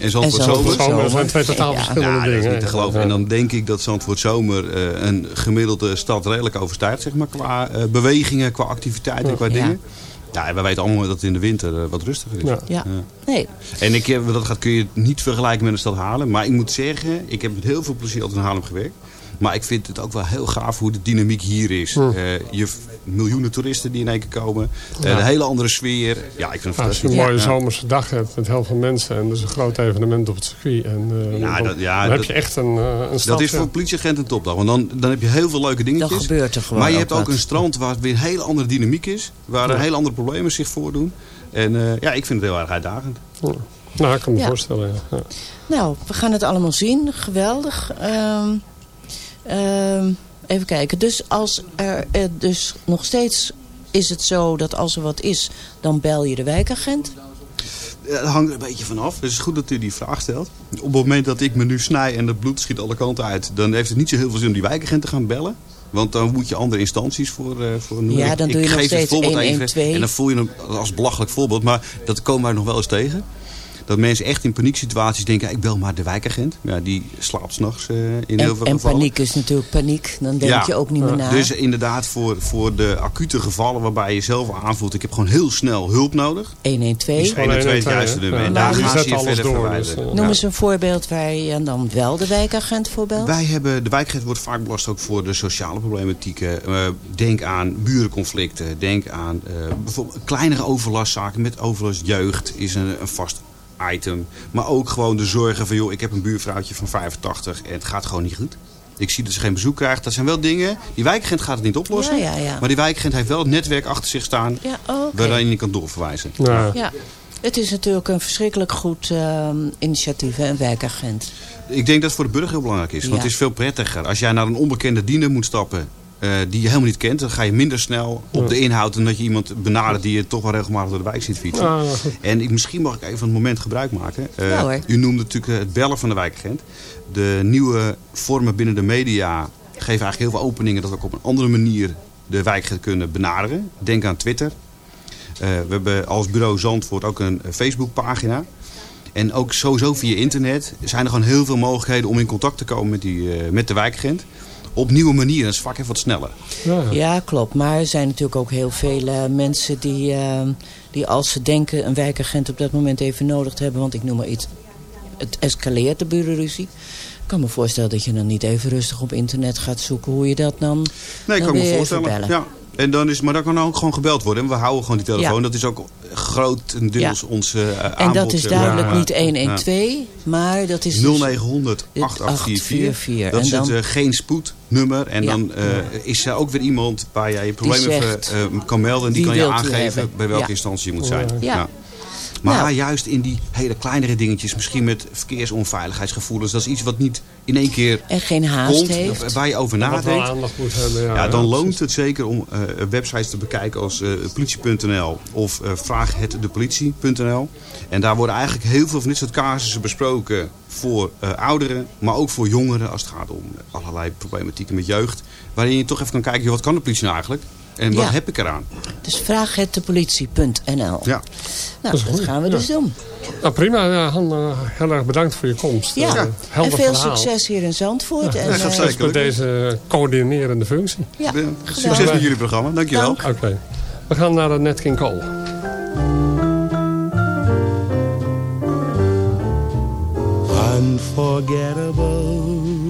en Zandvoort Zandvoort zomer. dat zijn twee totaal verschillende ja, dat is dingen, niet te geloven. Ja. En dan denk ik dat Zandvoort zomer eh, een gemiddelde stad redelijk overstijgt. Zeg maar, qua eh, bewegingen, qua activiteiten, qua Ja. dingen. Ja, en we weten allemaal dat het in de winter eh, wat rustiger is. Ja. Nee. En ik heb, dat gaat, kun je niet vergelijken met de stad Haarlem. Maar ik moet zeggen, ik heb met heel veel plezier altijd in Haarlem gewerkt. Maar ik vind het ook wel heel gaaf hoe de dynamiek hier is. Hm. Eh, je miljoenen toeristen die in één keer komen. Eh, Ja. een hele andere sfeer. Ja, ik vind het Als je een mooie Ja. zomerse dag hebt met heel veel mensen en dus een groot evenement op het circuit. En, eh, Ja, dan, dat- ja, dan heb dat- je echt een, eh, een stad. Dat is voor een politieagent een topdag. Want dan, dan heb je heel veel leuke dingetjes. Dan gebeurt er gewoon Maar je ook hebt ook wat. een strand waar weer een hele andere dynamiek is. Waar Ja. een hele andere problemen zich voordoen. En eh, ja, ik vind het heel erg uitdagend. Nou, ik kan me Ja. voorstellen. Ja. Ja. Nou, we gaan het allemaal zien. Geweldig. Ehm, ehm, even kijken. Dus als er eh, dus nog steeds is het zo dat als er wat is, dan bel je de wijkagent. Dat hangt er een beetje vanaf. Dus het is goed dat u die vraag stelt. Op het moment dat ik me nu snij en het bloed schiet alle kanten uit... dan heeft het niet zo heel veel zin om die wijkagent te gaan bellen. Want dan moet je andere instanties voor, eh voor noemen. Ja, dan ik doe je nog geef het steeds voorbeeld 112. Even, en dan voel je hem als belachelijk voorbeeld. Maar dat komen wij nog wel eens tegen. Dat mensen echt in panieksituaties denken... ik bel maar de wijkagent. Ja, die slaapt s'nachts eh in heel En, veel en gevallen. paniek is natuurlijk paniek. Dan denk je ook niet meer na. Dus inderdaad voor, voor de acute gevallen waarbij je zelf aanvoelt... ik heb gewoon heel snel hulp nodig. 112. Is 112 het juiste nummer. En daar gaan ze je verder verwijzen. Noem eens een voorbeeld waar je dan wel de wijkagent voor belt. Wij hebben, de wijkagent wordt vaak belast ook voor de sociale problematieken. Eh, denk aan burenconflicten. Denk aan eh, bijvoorbeeld kleinere overlastzaken met overlast jeugd is een, een vast item. Maar ook gewoon de zorgen van, joh, ik heb een buurvrouwtje van 85 en het gaat gewoon niet goed. Ik zie dat ze geen bezoek krijgt. Dat zijn wel dingen. Die wijkagent gaat het niet oplossen. Ja, ja, ja. Maar die wijkagent heeft wel het netwerk achter zich staan. Ja, oké. Waarin je kan doorverwijzen. Ja. Het is natuurlijk een verschrikkelijk goed ehm, initiatief, hè, een wijkagent. Ik denk dat het voor de burger heel belangrijk is. Want het is veel prettiger. Als jij naar een onbekende diener moet stappen... eh, die je helemaal niet kent... dan ga je minder snel op de inhoud... dan dat je iemand benadert die je toch wel regelmatig door de wijk ziet fietsen. Ja, goed. en ik, misschien mag ik even van het moment gebruik maken. Eh, Ja, hoor. u noemde natuurlijk eh, het bellen van de wijkagent. De nieuwe vormen binnen de media... geven eigenlijk heel veel openingen... dat we ook op een andere manier de wijkagent kunnen benaderen. Denk aan Twitter. Eh, we hebben als bureau Zandvoort ook een Facebookpagina. En ook sowieso via internet zijn er gewoon heel veel mogelijkheden om in contact te komen met, die, eh, met de wijkagent. Op nieuwe manieren. Dat is vaak even wat sneller. Ja, klopt. Maar er zijn natuurlijk ook heel veel eh, mensen die, eh, die als ze denken een wijkagent op dat moment even nodig te hebben. Want ik noem maar iets, het escaleert de burenruzie. Ik kan me voorstellen dat je dan niet even rustig op internet gaat zoeken hoe je dat dan Nee, ik kan me voorstellen. bellen. Ja. En dan is, maar dan kan ook gewoon gebeld worden. En we houden gewoon die telefoon. Ja. Dat is ook grotendeels Ja. onze uh, En dat is duidelijk niet 112, maar dat is dus 0900 8844. Dat is dan- het eh, geen spoednummer. En Ja. dan eh, is er ook weer iemand waar jij je problemen zegt, eh, kan melden. En die wie kan je aangeven bij welke Ja. instantie je moet zijn. Ja. Maar Nou. juist in die hele kleinere dingetjes, misschien met verkeersonveiligheidsgevoelens, dat is iets wat niet in één keer En geen haast komt, heeft. waar je over nadenkt. aandacht moet hebben. Ja, Ja, dan ja, loont het zeker om eh, websites te bekijken als eh, politie.nl of eh vraaghetdepolitie.nl. En daar worden eigenlijk heel veel van dit soort casussen besproken voor eh, ouderen, maar ook voor jongeren als het gaat om allerlei problematieken met jeugd. Waarin je toch even kan kijken, joh, wat kan de politie nou eigenlijk? En wat Ja. heb ik eraan? Dus vraag het de politie.nl. Ja. Nou, dat, gaan we Ja. dus doen. Nou, prima, ja, Han, eh, heel erg bedankt voor je komst. Ja, Eh, en veel verhaal. succes hier in Zandvoort. en, Ja, eh, succes met deze coördinerende functie. Ja, Succes met jullie programma, dankjewel. Oké. We gaan naar de Nat King Cole. Unforgettable.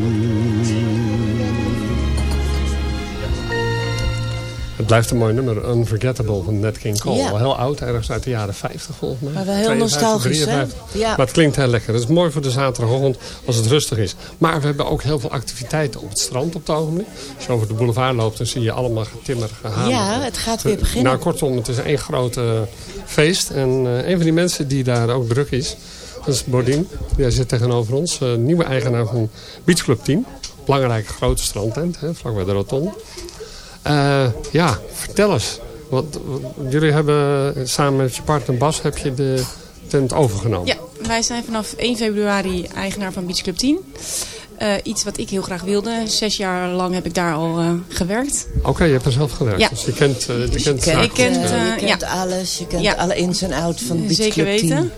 Blijft een mooi nummer, Unforgettable van Nat King Cole. Ja. Heel oud, ergens uit de jaren 50 volgens mij. Maar wel heel 52, nostalgisch, hè? 53. Ja. Maar het klinkt heel lekker. Het is mooi voor de zaterdagochtend als het rustig is. Maar we hebben ook heel veel activiteiten op het strand op het ogenblik. Als je over de boulevard loopt, dan zie je allemaal getimmer gehaald. Ja, het gaat weer beginnen. Nou, kortom, het is één groot eh, feest. En eh, een van die mensen die daar ook druk is, dat is Bodien. Die zit tegenover ons. eh, nieuwe eigenaar van Beach Club 10. Belangrijke grote strandtent, hè, vlakbij de rotonde. Eh, ja, vertel eens. Want, want jullie hebben samen met je partner Bas heb je de tent overgenomen. Ja, wij zijn vanaf 1 februari eigenaar van Beach Club 10. Eh, iets wat ik heel graag wilde. Zes jaar lang heb ik daar al eh, gewerkt. Oké, je hebt er zelf gewerkt. Ja. Dus je kent, eh, je kent, Je kent, je kent ja. alles, je kent Ja. alle ins en outs van Beach Zeker Club 10. weten.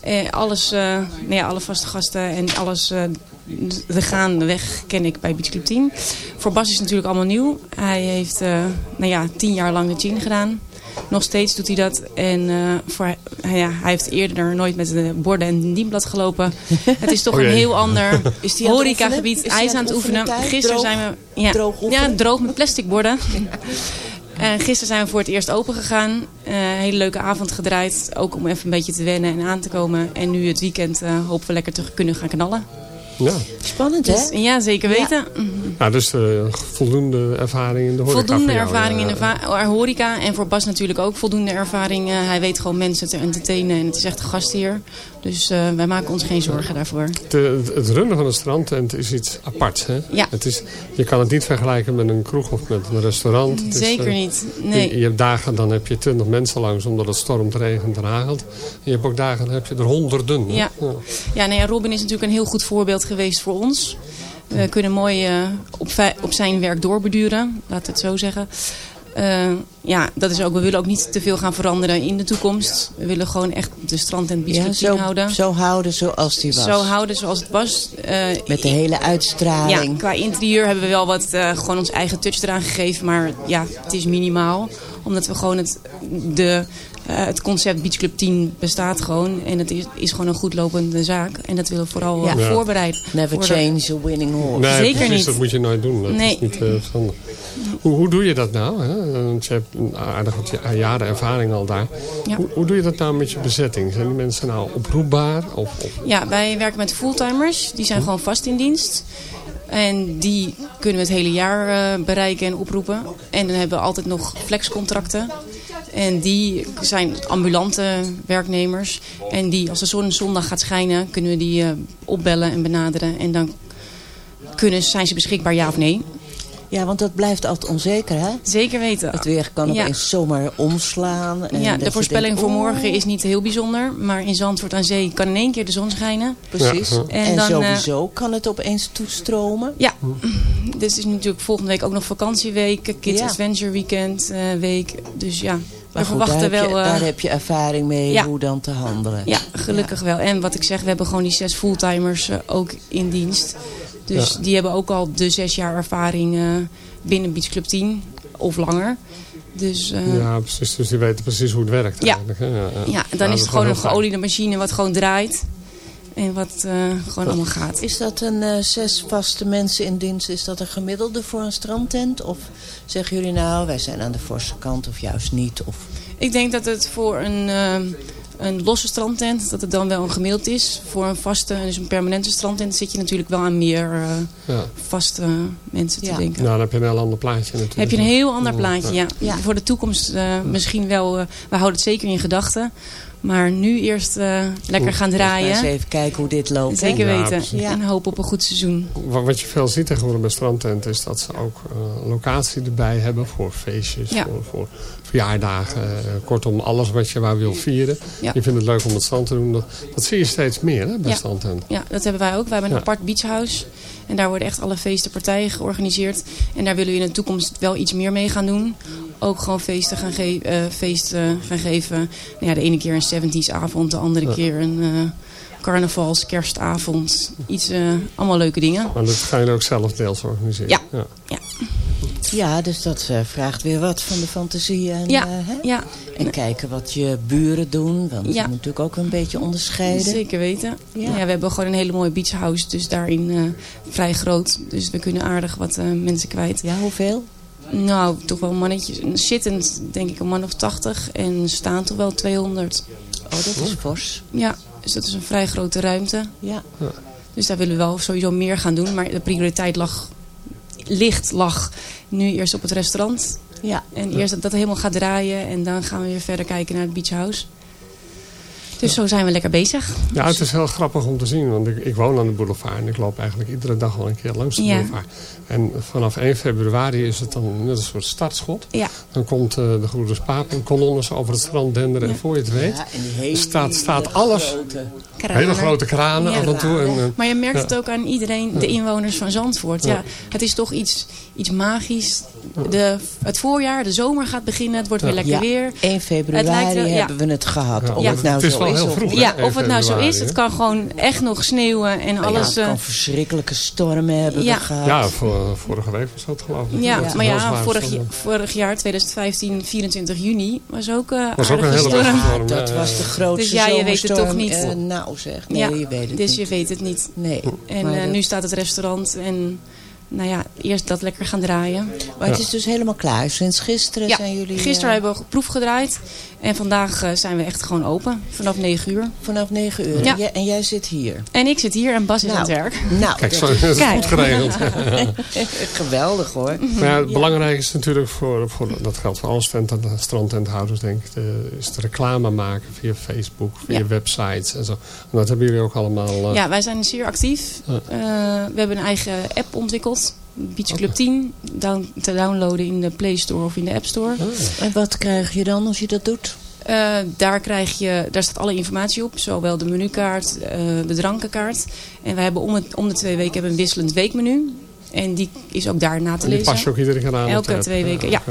Eh, alles, eh, nou ja, alle vaste gasten en alles eh de gaandeweg ken ik bij Beach Club 10. Voor Bas is het natuurlijk allemaal nieuw. Hij heeft eh, nou ja, tien jaar lang de gin gedaan. Nog steeds doet hij dat. En eh, voor, nou ja, hij heeft eerder nooit met de borden en dienblad gelopen. Het is toch Oh een heel ander Is die aan het horecagebied. oefenen? Is Hij die is aan het oefenen. Gisteren Droog? zijn we... Ja, Droog ja, droog met plastic borden. En gisteren zijn we voor het eerst open gegaan. Eh, een hele leuke avond gedraaid. Ook om even een beetje te wennen en aan te komen. En nu het weekend hopen we lekker te kunnen gaan knallen. Ja. Spannend, hè? Dus, ja, zeker weten. Nou, dus eh, voldoende ervaring in de horeca Voldoende voor jou, ervaring ja. in de va- horeca. En voor Bas natuurlijk ook voldoende ervaring. Eh, hij weet gewoon mensen te entertainen. En het is echt een gastheer. Dus eh, wij maken ons geen zorgen daarvoor. De, het runnen van een strandtent is iets aparts. Hè? Ja. Het is, je kan het niet vergelijken met een kroeg of met een restaurant. Het is, Zeker eh, niet. Nee. Je, je hebt dagen, dan heb je twintig mensen langs omdat het stormt, regent en hagelt. En je hebt ook dagen, dan heb je er honderden. hè? Ja. Ja, nou ja, Robin is natuurlijk een heel goed voorbeeld geweest voor ons. We kunnen mooi eh, op, op zijn werk doorbeduren, laat het zo zeggen. Eh, ja, dat is ook, we willen ook niet te veel gaan veranderen in de toekomst. We willen gewoon echt de strand en beach Ja, Club 10 zo, houden. zo houden zoals die was. Zo houden zoals het was. Eh, Met de hele uitstraling. ja, qua interieur hebben we wel wat gewoon ons eigen touch eraan gegeven. Maar ja, het is minimaal. Omdat we gewoon het, de, eh, het concept Beach Club 10 bestaat gewoon. En het is, is gewoon een goed lopende zaak. En dat willen we vooral eh, Ja. voorbereiden. Never Voor de- change a winning horse. Nee, Zeker precies, niet. dat moet je nooit doen. Dat Nee. is niet eh, verstandig. Hoe, hoe doe je dat nou? Hè? Want je hebt een aardig wat ja- jaren ervaring al daar. Ja. Hoe, hoe doe je dat nou met je bezetting? Zijn die mensen nou oproepbaar? Of, of Ja, wij werken met fulltimers. Die zijn gewoon vast in dienst. En die kunnen we het hele jaar bereiken en oproepen. En dan hebben we altijd nog flexcontracten. En die zijn ambulante werknemers. En die, als de zon zondag gaat schijnen, kunnen we die eh, opbellen en benaderen. En dan kunnen, zijn ze beschikbaar, ja of nee. Ja, want dat blijft altijd onzeker, hè? Zeker weten. Het weer kan Ja. opeens zomaar omslaan. En Ja, de voorspelling denkt, voor morgen is niet heel bijzonder. Maar in Zandvoort aan Zee kan in één keer de zon schijnen. Precies. En, En, dan, eh, sowieso kan het opeens toestromen. Ja, dus het is natuurlijk volgende week ook nog vakantieweek. Kids Ja. Adventure Weekend eh, week. Dus ja, we Maar goed, verwachten daar, heb wel... je, daar heb je ervaring mee ja. hoe dan te handelen. Ja, gelukkig wel. En wat ik zeg, we hebben gewoon die zes fulltimers eh, ook in dienst. Dus Ja. die hebben ook al de zes jaar ervaring eh, binnen Beach Club 10 of langer. Dus eh, Ja, precies. Dus die weten precies hoe het werkt Ja. eigenlijk. hè. Ja, ja, dan dat is het gewoon een geoliede machine wat gewoon draait. En wat eh, gewoon allemaal gaat. Is dat een eh, zes vaste mensen in dienst? Is dat een gemiddelde voor een strandtent? Of zeggen jullie nou, wij zijn aan de forse kant of juist niet? Of... Ik denk dat het voor een, eh, een losse strandtent, dat het dan wel een gemiddeld is. Voor een vaste, dus een permanente strandtent, zit je natuurlijk wel aan meer eh, Ja. vaste mensen te Ja. denken. Nou, dan heb je een heel ander plaatje natuurlijk. Heb je een heel ander plaatje, ja. Ja. Voor de toekomst eh, misschien wel, eh, we houden het zeker in gedachten. Maar nu eerst eh, lekker gaan Maar eens draaien. even kijken hoe dit loopt. Zeker Ja, weten. En hopen op een goed seizoen. Wa- Wat je veel ziet tegenwoordig bij strandtenten is dat ze ook eh, locatie erbij hebben voor feestjes, Ja. voor, voor verjaardagen. eh, kortom, alles wat je maar wil vieren. Ja. Je vindt het leuk om het strand te doen. Dat, dat zie je steeds meer hè, bij Ja. strandtenten. Ja, dat hebben wij ook. Wij hebben een Ja. apart beachhouse. En daar worden echt alle feesten, partijen georganiseerd. En daar willen we in de toekomst wel iets meer mee gaan doen. Ook gewoon feesten gaan, ge eh, feesten gaan geven. Nou ja, de ene keer een 70s avond, de andere Ja. keer een eh, carnavals, kerstavond. Iets, eh, allemaal leuke dingen. Maar dat ga je ook zelf deels organiseren. Ja. ja. Ja, dus dat eh, vraagt weer wat van de fantasie. En, Ja, eh, hè? ja. en kijken wat je buren doen. Want Ja. je moet natuurlijk ook een beetje onderscheiden. Zeker weten. Ja. Ja. we hebben gewoon een hele mooie beachhouse. Dus daarin eh, vrij groot. Dus we kunnen aardig wat mensen kwijt. Ja, hoeveel? Nou, toch wel mannetjes. Zittend denk ik een man of 80. En staan toch wel 200. Oh, dat is fors. Ja, dus dat is een vrij grote ruimte. Ja. Dus daar willen we wel sowieso meer gaan doen. Maar de prioriteit lag, ligt, lag nu eerst op het restaurant. Ja. En eerst dat dat helemaal gaat draaien. En dan gaan we weer verder kijken naar het beachhouse. Dus zo zijn we lekker bezig. Ja, het is heel grappig om te zien. Want ik, ik woon aan de boulevard. En ik loop eigenlijk iedere dag al een keer langs de Ja. boulevard. En vanaf 1 februari is het dan net een soort startschot. Ja. Dan komt eh, de Groene Spaap en kolonnes over het strand denderen. En voor je het weet Ja, en die hele staat, staat alles. grote Kranen. Hele grote kranen Ja. af en toe. En, eh, Maar je merkt ja. het ook aan iedereen, de inwoners van Zandvoort. Ja, Ja. het is toch iets, iets magisch. De, het voorjaar, de zomer gaat beginnen. Het wordt weer lekker Ja, weer. 1 februari Het lijkt wel- ja. hebben we het gehad. Ja. Of het nou Het is zo is heel of vroeg? Ja, of het nou zo is. Het kan gewoon echt nog sneeuwen en ja, alles. het eh, kan verschrikkelijke stormen hebben Ja. we gehad. ja, voor, vorige week was dat geloof ik. ja, maar ja, vorig, vorig jaar, 2015, 24 juni, was ook uh, Was ook een hele storm. Dat was de grootste Dus ja, je weet het toch niet. Eh, nou zeg, nee, Ja, je weet het dus niet. je weet het niet. Nee. En eh, nu staat het restaurant en nou ja, eerst dat lekker gaan draaien. Maar het Ja. is dus helemaal klaar. Sinds gisteren Ja, zijn jullie... gisteren eh, hebben we proef gedraaid en vandaag eh, zijn we echt gewoon open vanaf 9 uur. Vanaf 9 uur. Ja. En, jij, en jij zit hier. En ik zit hier en Bas is Nou. aan het werk. Nou, Kijk, dat zo is goed geregeld. geweldig hoor. Maar ja, het belangrijke is natuurlijk, voor, voor, dat geldt voor alle strand- strandtenthouders denk ik, de, is de reclame maken via Facebook, via Ja. websites en zo. En dat hebben jullie ook allemaal. eh, Ja, wij zijn zeer actief. Ja. Eh, we hebben een eigen app ontwikkeld. Beach Club 10. Down, te downloaden in de Play Store of in de App Store. En wat krijg je dan als je dat doet? Eh, daar, krijg je, daar staat alle informatie op. Zowel de menukaart, eh, de drankenkaart. En we hebben om, het, om de twee weken hebben we een wisselend weekmenu. En die is ook daar na te en die lezen. pas je ook iedere keer aan. Elke twee weken, ja.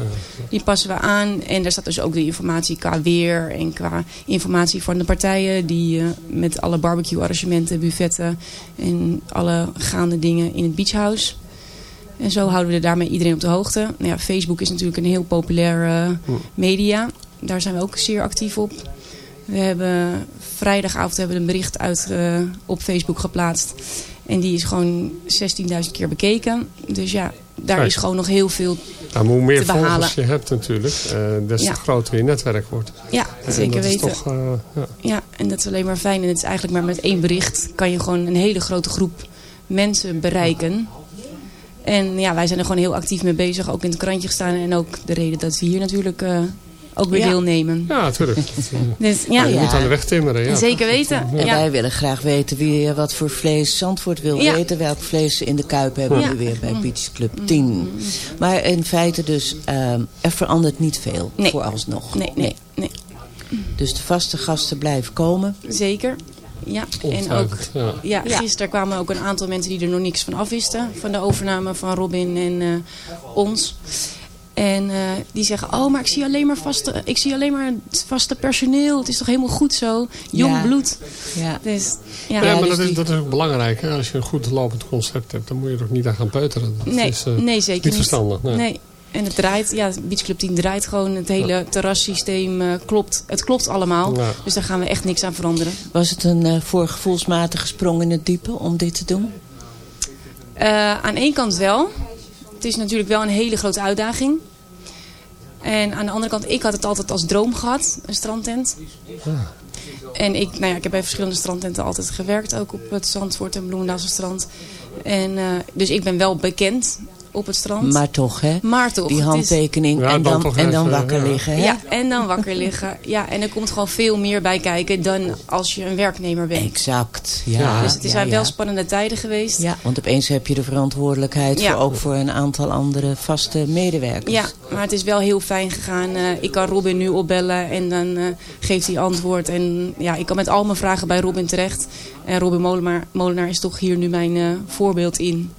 Die passen we aan. En daar staat dus ook de informatie qua weer. En qua informatie van de partijen. Die eh, met alle barbecue arrangementen, buffetten. En alle gaande dingen in het beachhouse. En zo houden we daarmee iedereen op de hoogte. Nou ja, Facebook is natuurlijk een heel populair eh, media. Daar zijn we ook zeer actief op. We hebben vrijdagavond hebben we een bericht uit, eh, op Facebook geplaatst. En die is gewoon 16.000 keer bekeken. Dus ja, daar Kijk. is gewoon nog heel veel Nou, hoe meer volgers je hebt natuurlijk, eh, des Ja. te groter je netwerk wordt. Ja, En zeker dat is weten. Toch, ja. Ja, en dat is alleen maar fijn. En het is eigenlijk maar met één bericht kan je gewoon een hele grote groep mensen bereiken. En ja, wij zijn er gewoon heel actief mee bezig. Ook in het krantje gestaan. En ook de reden dat we hier natuurlijk eh, ook weer Ja. deelnemen. Ja, natuurlijk. Dus, ja. je moet aan de weg timmeren. Ja. Zeker weten. En Ja. wij willen graag weten wie, eh, wat voor vlees Zandvoort wil Ja. weten. Welk vlees ze in de Kuip hebben Ja. we weer bij Beach Club 10. Maar in feite dus, ehm, er verandert niet veel Nee. vooralsnog. Nee, nee, nee. Dus de vaste gasten blijven komen. Zeker. Ja, en ook ja. ja, gisteren kwamen ook een aantal mensen die er nog niks van af wisten. Van de overname van Robin en eh, ons. En eh, die zeggen, oh, maar ik zie, alleen maar vaste, ik zie alleen maar het vaste personeel. Het is toch helemaal goed zo? Jong Ja. bloed. Ja. Dus, Ja, ja, maar dus dat, is, die- dat is ook belangrijk. Hè? Als je een goed lopend concept hebt, dan moet je er ook niet aan gaan peuteren. Dat nee, is, eh, nee, zeker niet niet. verstandig. Nee. Nee. En het draait, ja, Beach Club 10 draait gewoon. Het hele terrassysteem eh, klopt. Het klopt allemaal. Ja. Dus daar gaan we echt niks aan veranderen. Was het een eh voorgevoelsmatige sprong in het diepe om dit te doen? Eh, aan één kant wel. Het is natuurlijk wel een hele grote uitdaging. En aan de andere kant, ik had het altijd als droom gehad, een strandtent. En ik, nou ja, ik heb bij verschillende strandtenten altijd gewerkt, ook op het Zandvoort en Bloemendaalse strand. En, eh, dus ik ben wel bekend op het strand. Maar toch, hè? Maar toch. Die is- handtekening Ja, en, dan en dan even, wakker ja. liggen, hè? Ja, en dan wakker liggen. Ja, en er komt gewoon veel meer bij kijken dan als je een werknemer bent. Exact, ja. dus het zijn ja. wel spannende tijden geweest. Ja, want opeens heb je de verantwoordelijkheid Ja. voor ook voor een aantal andere vaste medewerkers. Ja, maar het is wel heel fijn gegaan. Eh, ik kan Robin nu opbellen en dan eh, geeft hij antwoord. En ja, ik kan met al mijn vragen bij Robin terecht. En Robin Molenaar, Molenaar is toch hier nu mijn eh, voorbeeld in.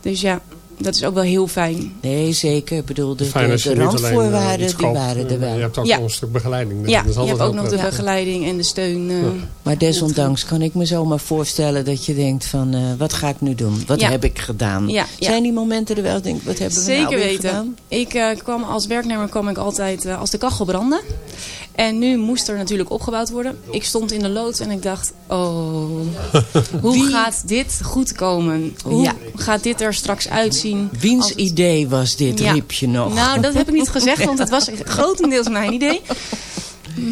Dus ja, dat is ook wel heel fijn. Nee, zeker. Ik bedoel, de, Fijn de, als je de niet alleen, eh, randvoorwaarden, die koopt, waren er wel. Je hebt ook Ja. nog een stuk begeleiding. Ja, Dat is je hebt ook nog de begeleiding en de steun. eh. Maar desondanks kan ik me zomaar voorstellen dat je denkt van... eh, wat ga ik nu doen? Wat Ja. heb ik gedaan? Ja, ja. Zijn die momenten er wel? Denk, wat hebben we Zeker nou weer weten. gedaan? Ik eh, kwam als werknemer kwam ik altijd eh, als de kachel brandde. En nu moest er natuurlijk opgebouwd worden. Ik stond in de loods en ik dacht, oh, hoe gaat dit goed komen? Hoe Ja. gaat dit er straks uitzien? Wiens als- idee was dit, Ja. riep je nog? Nou, dat heb ik niet gezegd, want het was grotendeels mijn idee.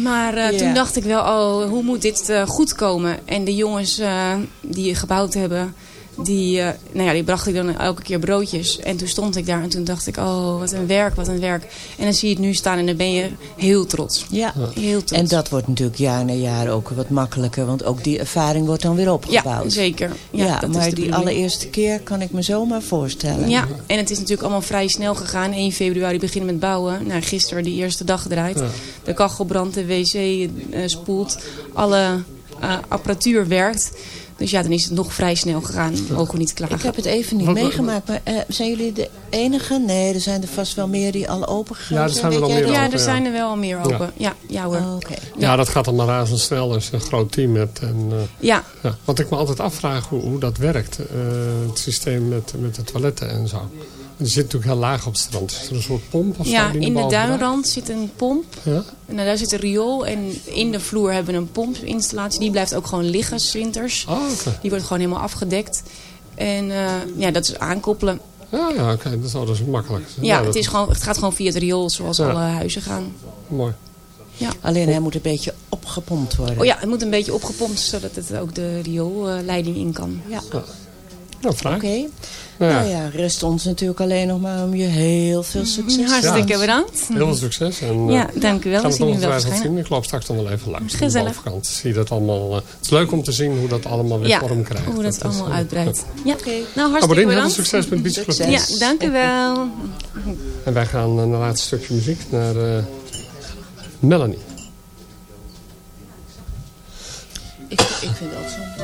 Maar eh, toen dacht ik wel, oh, hoe moet dit eh, goed komen? En de jongens eh, die gebouwd hebben, die, eh, nou ja, die brachten dan elke keer broodjes. En toen stond ik daar en toen dacht ik, oh, wat een werk, wat een werk. En dan zie je het nu staan en dan ben je heel trots. Ja. Heel trots. En dat wordt natuurlijk jaar na jaar ook wat makkelijker. Want ook die ervaring wordt dan weer opgebouwd. Ja, zeker. Ja, Ja, dat is maar de die allereerste keer kan ik me zomaar voorstellen. Ja, en het is natuurlijk allemaal vrij snel gegaan. 1 februari beginnen met bouwen. Nou, gisteren die eerste dag gedraaid. Ja. De kachel brandt, de wc eh, spoelt. Alle eh, apparatuur werkt. Dus ja, dan is het nog vrij snel gegaan. Mogen we niet klagen. Ik heb het even niet meegemaakt. Maar eh, zijn jullie de enige? Nee, er zijn er vast wel meer die al open gegaan Ja, er zijn er jij meer? Ja, open, er ja. zijn er wel meer open. Ja, ja, hoor. Oh, Oké. Ja, dat gaat allemaal razendsnel als je een groot team hebt. En, eh, Ja. ja, wat ik me altijd afvraag hoe, hoe dat werkt. eh, het systeem met, met de toiletten en zo. Die zit natuurlijk heel laag op het strand. Is er een soort pomp of zo? Ja, in de duinrand zit een pomp. Ja? En nou, daar zit een riool. En in de vloer hebben we een pompinstallatie. Die blijft ook gewoon liggen, 's winters. Oh, oké. Die wordt gewoon helemaal afgedekt. En eh, ja, dat is aankoppelen. Ja, ja oké. Dat is dus makkelijk. Ja, het, is gewoon, het gaat gewoon via het riool zoals Ja. alle huizen gaan. Mooi. Ja. Alleen hij moet een beetje opgepompt worden. Oh ja, het moet een beetje opgepompt zodat het ook de rioolleiding in kan. Ja. Nou, vraag. Oké. Nou ja. Nou ja, rest ons natuurlijk alleen nog maar om je heel veel succes Hartstikke Ja. bedankt. Heel veel succes. En, eh, Ja, dank u wel. Gaan We zien het u wel zien. Ik loop straks nog wel even langs. de Gezellig. bovenkant. Zie je dat allemaal. eh, het is leuk om te zien hoe dat allemaal weer Ja, vorm krijgt. hoe dat allemaal eh, uitbreidt. Ja, nou Nou, hartstikke heel veel bedankt. succes met Beach Club. Ja, dank u wel. En wij gaan naar een laatste stukje muziek naar eh, Melanie. Ik, ik vind dat zo.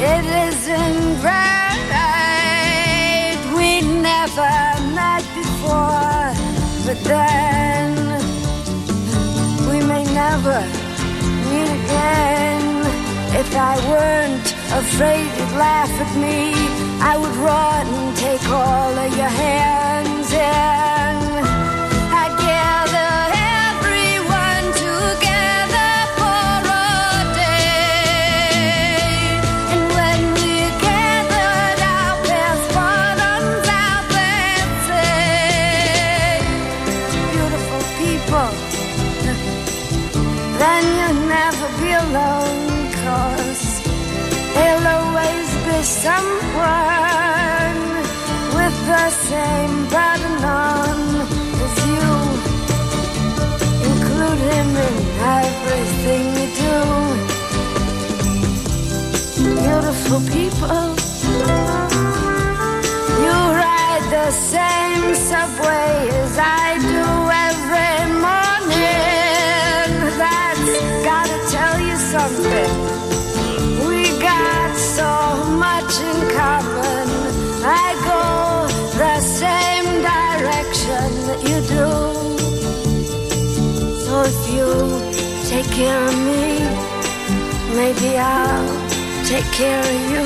it isn't right. We never met before, but then we may never meet again. If I weren't afraid you'd laugh at me, I would run and take all of your hands. Yeah. someone with the same burden on as you. Include him in everything you do. Beautiful people, you ride the same subway as I do. care of me. Maybe I'll take care of you.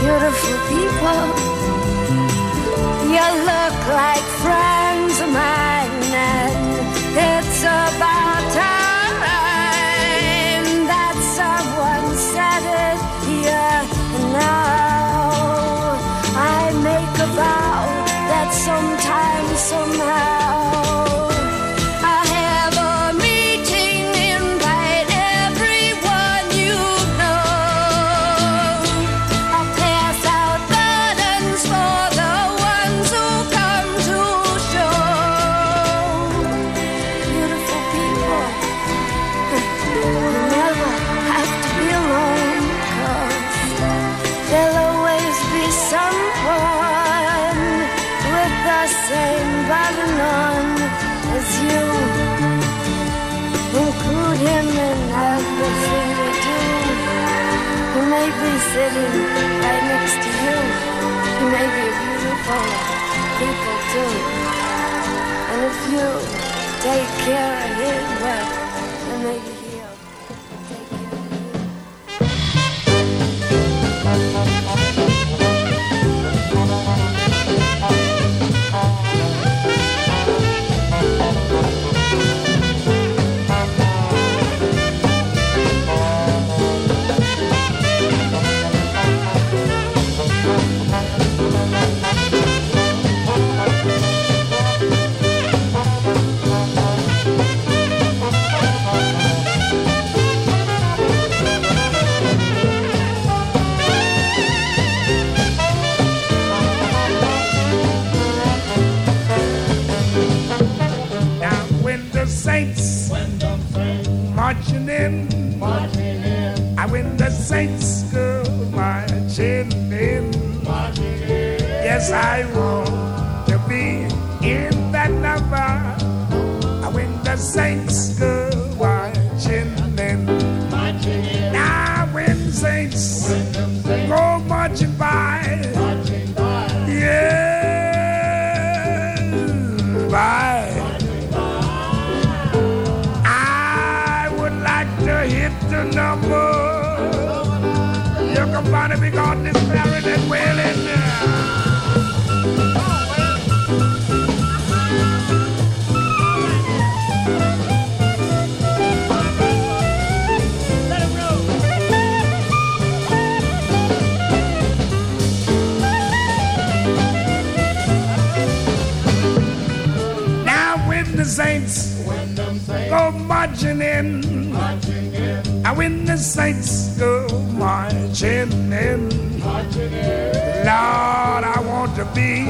Beautiful people, you look like friends. in. Marching in. I win the saints' girl, marching in. Marching in. Yes, I will. marching in. I in. The saints go marching in. marching in. Lord, I want to be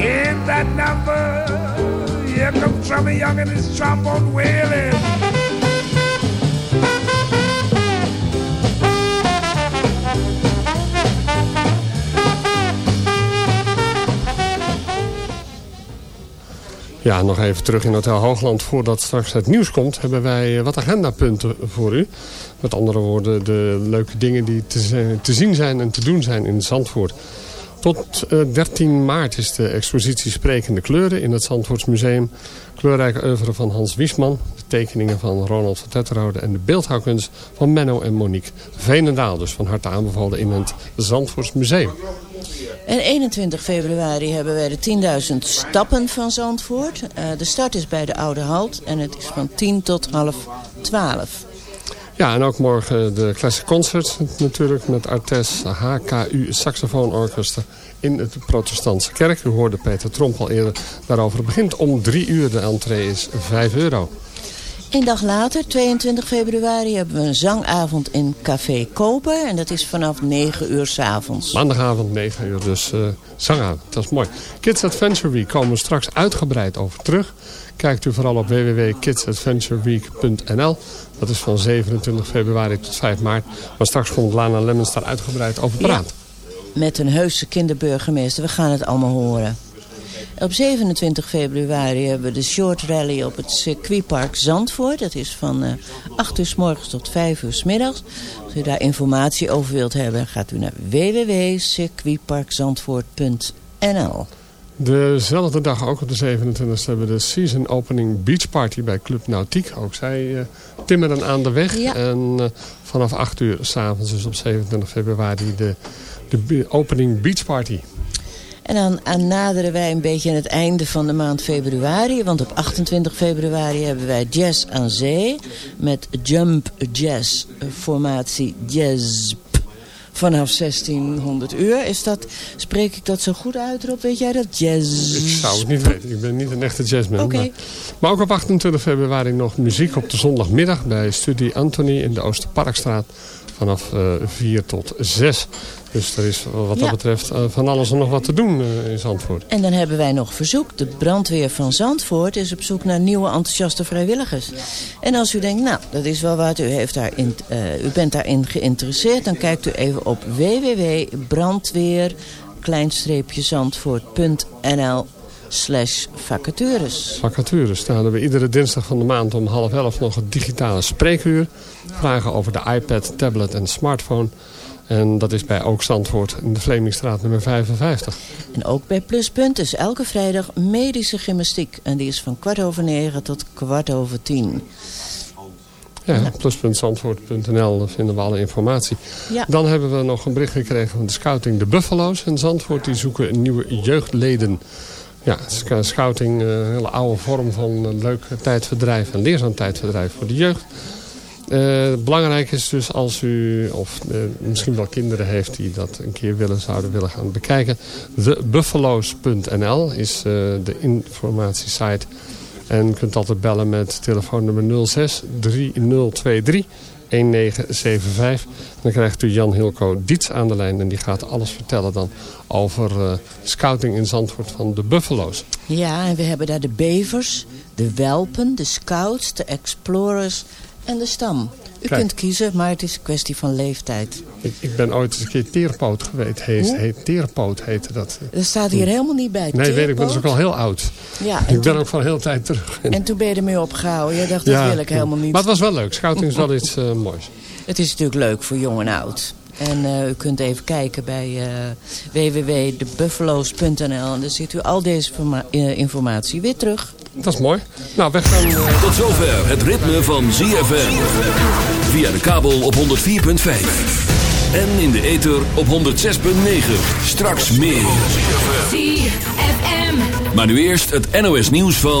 in that number. Here comes Trummy Young and his trombone wailing. Ja, nog even terug in Hotel Hoogland. Voordat straks het nieuws komt, hebben wij eh, wat agendapunten voor u. Met andere woorden, de leuke dingen die te, zien zijn en te doen zijn in Zandvoort. Tot eh, 13 maart is de expositie Sprekende Kleuren in het Zandvoortsmuseum. Kleurrijke oeuvre van Hans Wiesman. De tekeningen van Ronald van en de beeldhouwkunst van Menno en Monique Venendaal Dus van harte aanbevolen in het Zandvoortsmuseum. En 21 februari hebben wij de 10.000 stappen van Zandvoort. Uh, de start is bij de Oude Halt en het is van 10 tot half 12. Ja, en ook morgen de Classic Concert natuurlijk met Artes HKU Saxofoonorchester in het protestantse kerk. U hoorde Peter Tromp al eerder daarover. Begint om drie uur, de entree is 5 euro. Een dag later, 22 februari, hebben we een zangavond in Café Koper. En dat is vanaf 9 uur s'avonds. Maandagavond 9 uur, dus uh, zangavond. Dat is mooi. Kids Adventure Week komen we straks uitgebreid over terug. Kijkt u vooral op www.kidsadventureweek.nl. Dat is van 27 februari tot 5 maart. Maar straks komt Lana Lemmens daar uitgebreid over praten. Ja, met een heuse kinderburgemeester. We gaan het allemaal horen. Op 27 februari hebben we de short rally op het circuitpark Zandvoort. Dat is van uh, 8 uur s morgens tot 5 uur s middags. Als u daar informatie over wilt hebben, gaat u naar www.circuitparkzandvoort.nl. Dezelfde dag, ook op de 27e, hebben we de season opening beach party bij Club Nautiek. Ook zij uh, timmeren aan de weg. Ja. En uh, vanaf 8 uur s'avonds, dus op 27 februari, de, de opening beach party. En dan aan naderen wij een beetje aan het einde van de maand februari. Want op 28 februari hebben wij Jazz aan Zee. Met Jump Jazz formatie Jazz vanaf 1600 uur. Is dat, spreek ik dat zo goed uit erop? Weet jij dat? Jazz. Ik zou het niet weten. Ik ben niet een echte jazzman. Oké. Maar, maar, ook op 28 februari nog muziek op de zondagmiddag bij Studie Anthony in de Oosterparkstraat. Vanaf uh, 4 tot 6. Dus er is wat dat Ja. betreft uh, van alles en nog wat te doen uh, in Zandvoort. En dan hebben wij nog verzoek. De brandweer van Zandvoort is op zoek naar nieuwe enthousiaste vrijwilligers. En als u denkt, nou, dat is wel wat, u, heeft daarin, uh, u bent daarin geïnteresseerd... dan kijkt u even op www.brandweer zandvoort.nl slash vacatures. Vacatures staan we iedere dinsdag van de maand om half elf nog het digitale spreekuur. Vragen over de iPad, tablet en smartphone. En dat is bij Ook Zandvoort in de Vlemingstraat nummer 55. En ook bij Pluspunt is elke vrijdag medische gymnastiek. En die is van kwart over negen tot kwart over tien. Ja, plus.zandvoort.nl vinden we alle informatie. Ja. Dan hebben we nog een bericht gekregen van de scouting De Buffalo's in Zandvoort. Die zoeken nieuwe jeugdleden. Ja, sc- scouting, eh, een hele oude vorm van een leuk tijdverdrijf en leerzaam tijdverdrijf voor de jeugd. Eh, belangrijk is dus als u, of eh, misschien wel kinderen heeft die dat een keer willen, zouden willen gaan bekijken. TheBuffalo's.nl is eh, de informatiesite. En u kunt altijd bellen met telefoonnummer 06 3023 1975. Dan krijgt u Jan Hilco Diets aan de lijn. En die gaat alles vertellen dan over scouting in Zandvoort van de Buffalo's. Ja, en we hebben daar de bevers, de welpen, de scouts, de explorers en de stam. U Kijk. kunt kiezen, maar het is een kwestie van leeftijd. Ik, ik ben ooit eens een keer teerpoot geweest. Heet, teerpoot heette dat. Er staat hier helemaal niet bij. Nee, weet ik, maar dat is ook al heel oud. Ja, ik ben toen- ook van hele tijd terug. En toen ben je ermee opgehouden. Je dacht, dat wil ik helemaal niet. Maar het was wel leuk. Scouting is wel iets eh, moois. Het is natuurlijk leuk voor jong en oud. En eh, u kunt even kijken bij eh www.debuffalo's.nl. En daar ziet u al deze eh, informatie weer terug. Dat is mooi. Nou, we gaan... Tot zover het ritme van ZFM. Via de kabel op 104.5. En in de ether op 106.9. Straks meer. ZFM. Maar nu eerst het NOS nieuws van...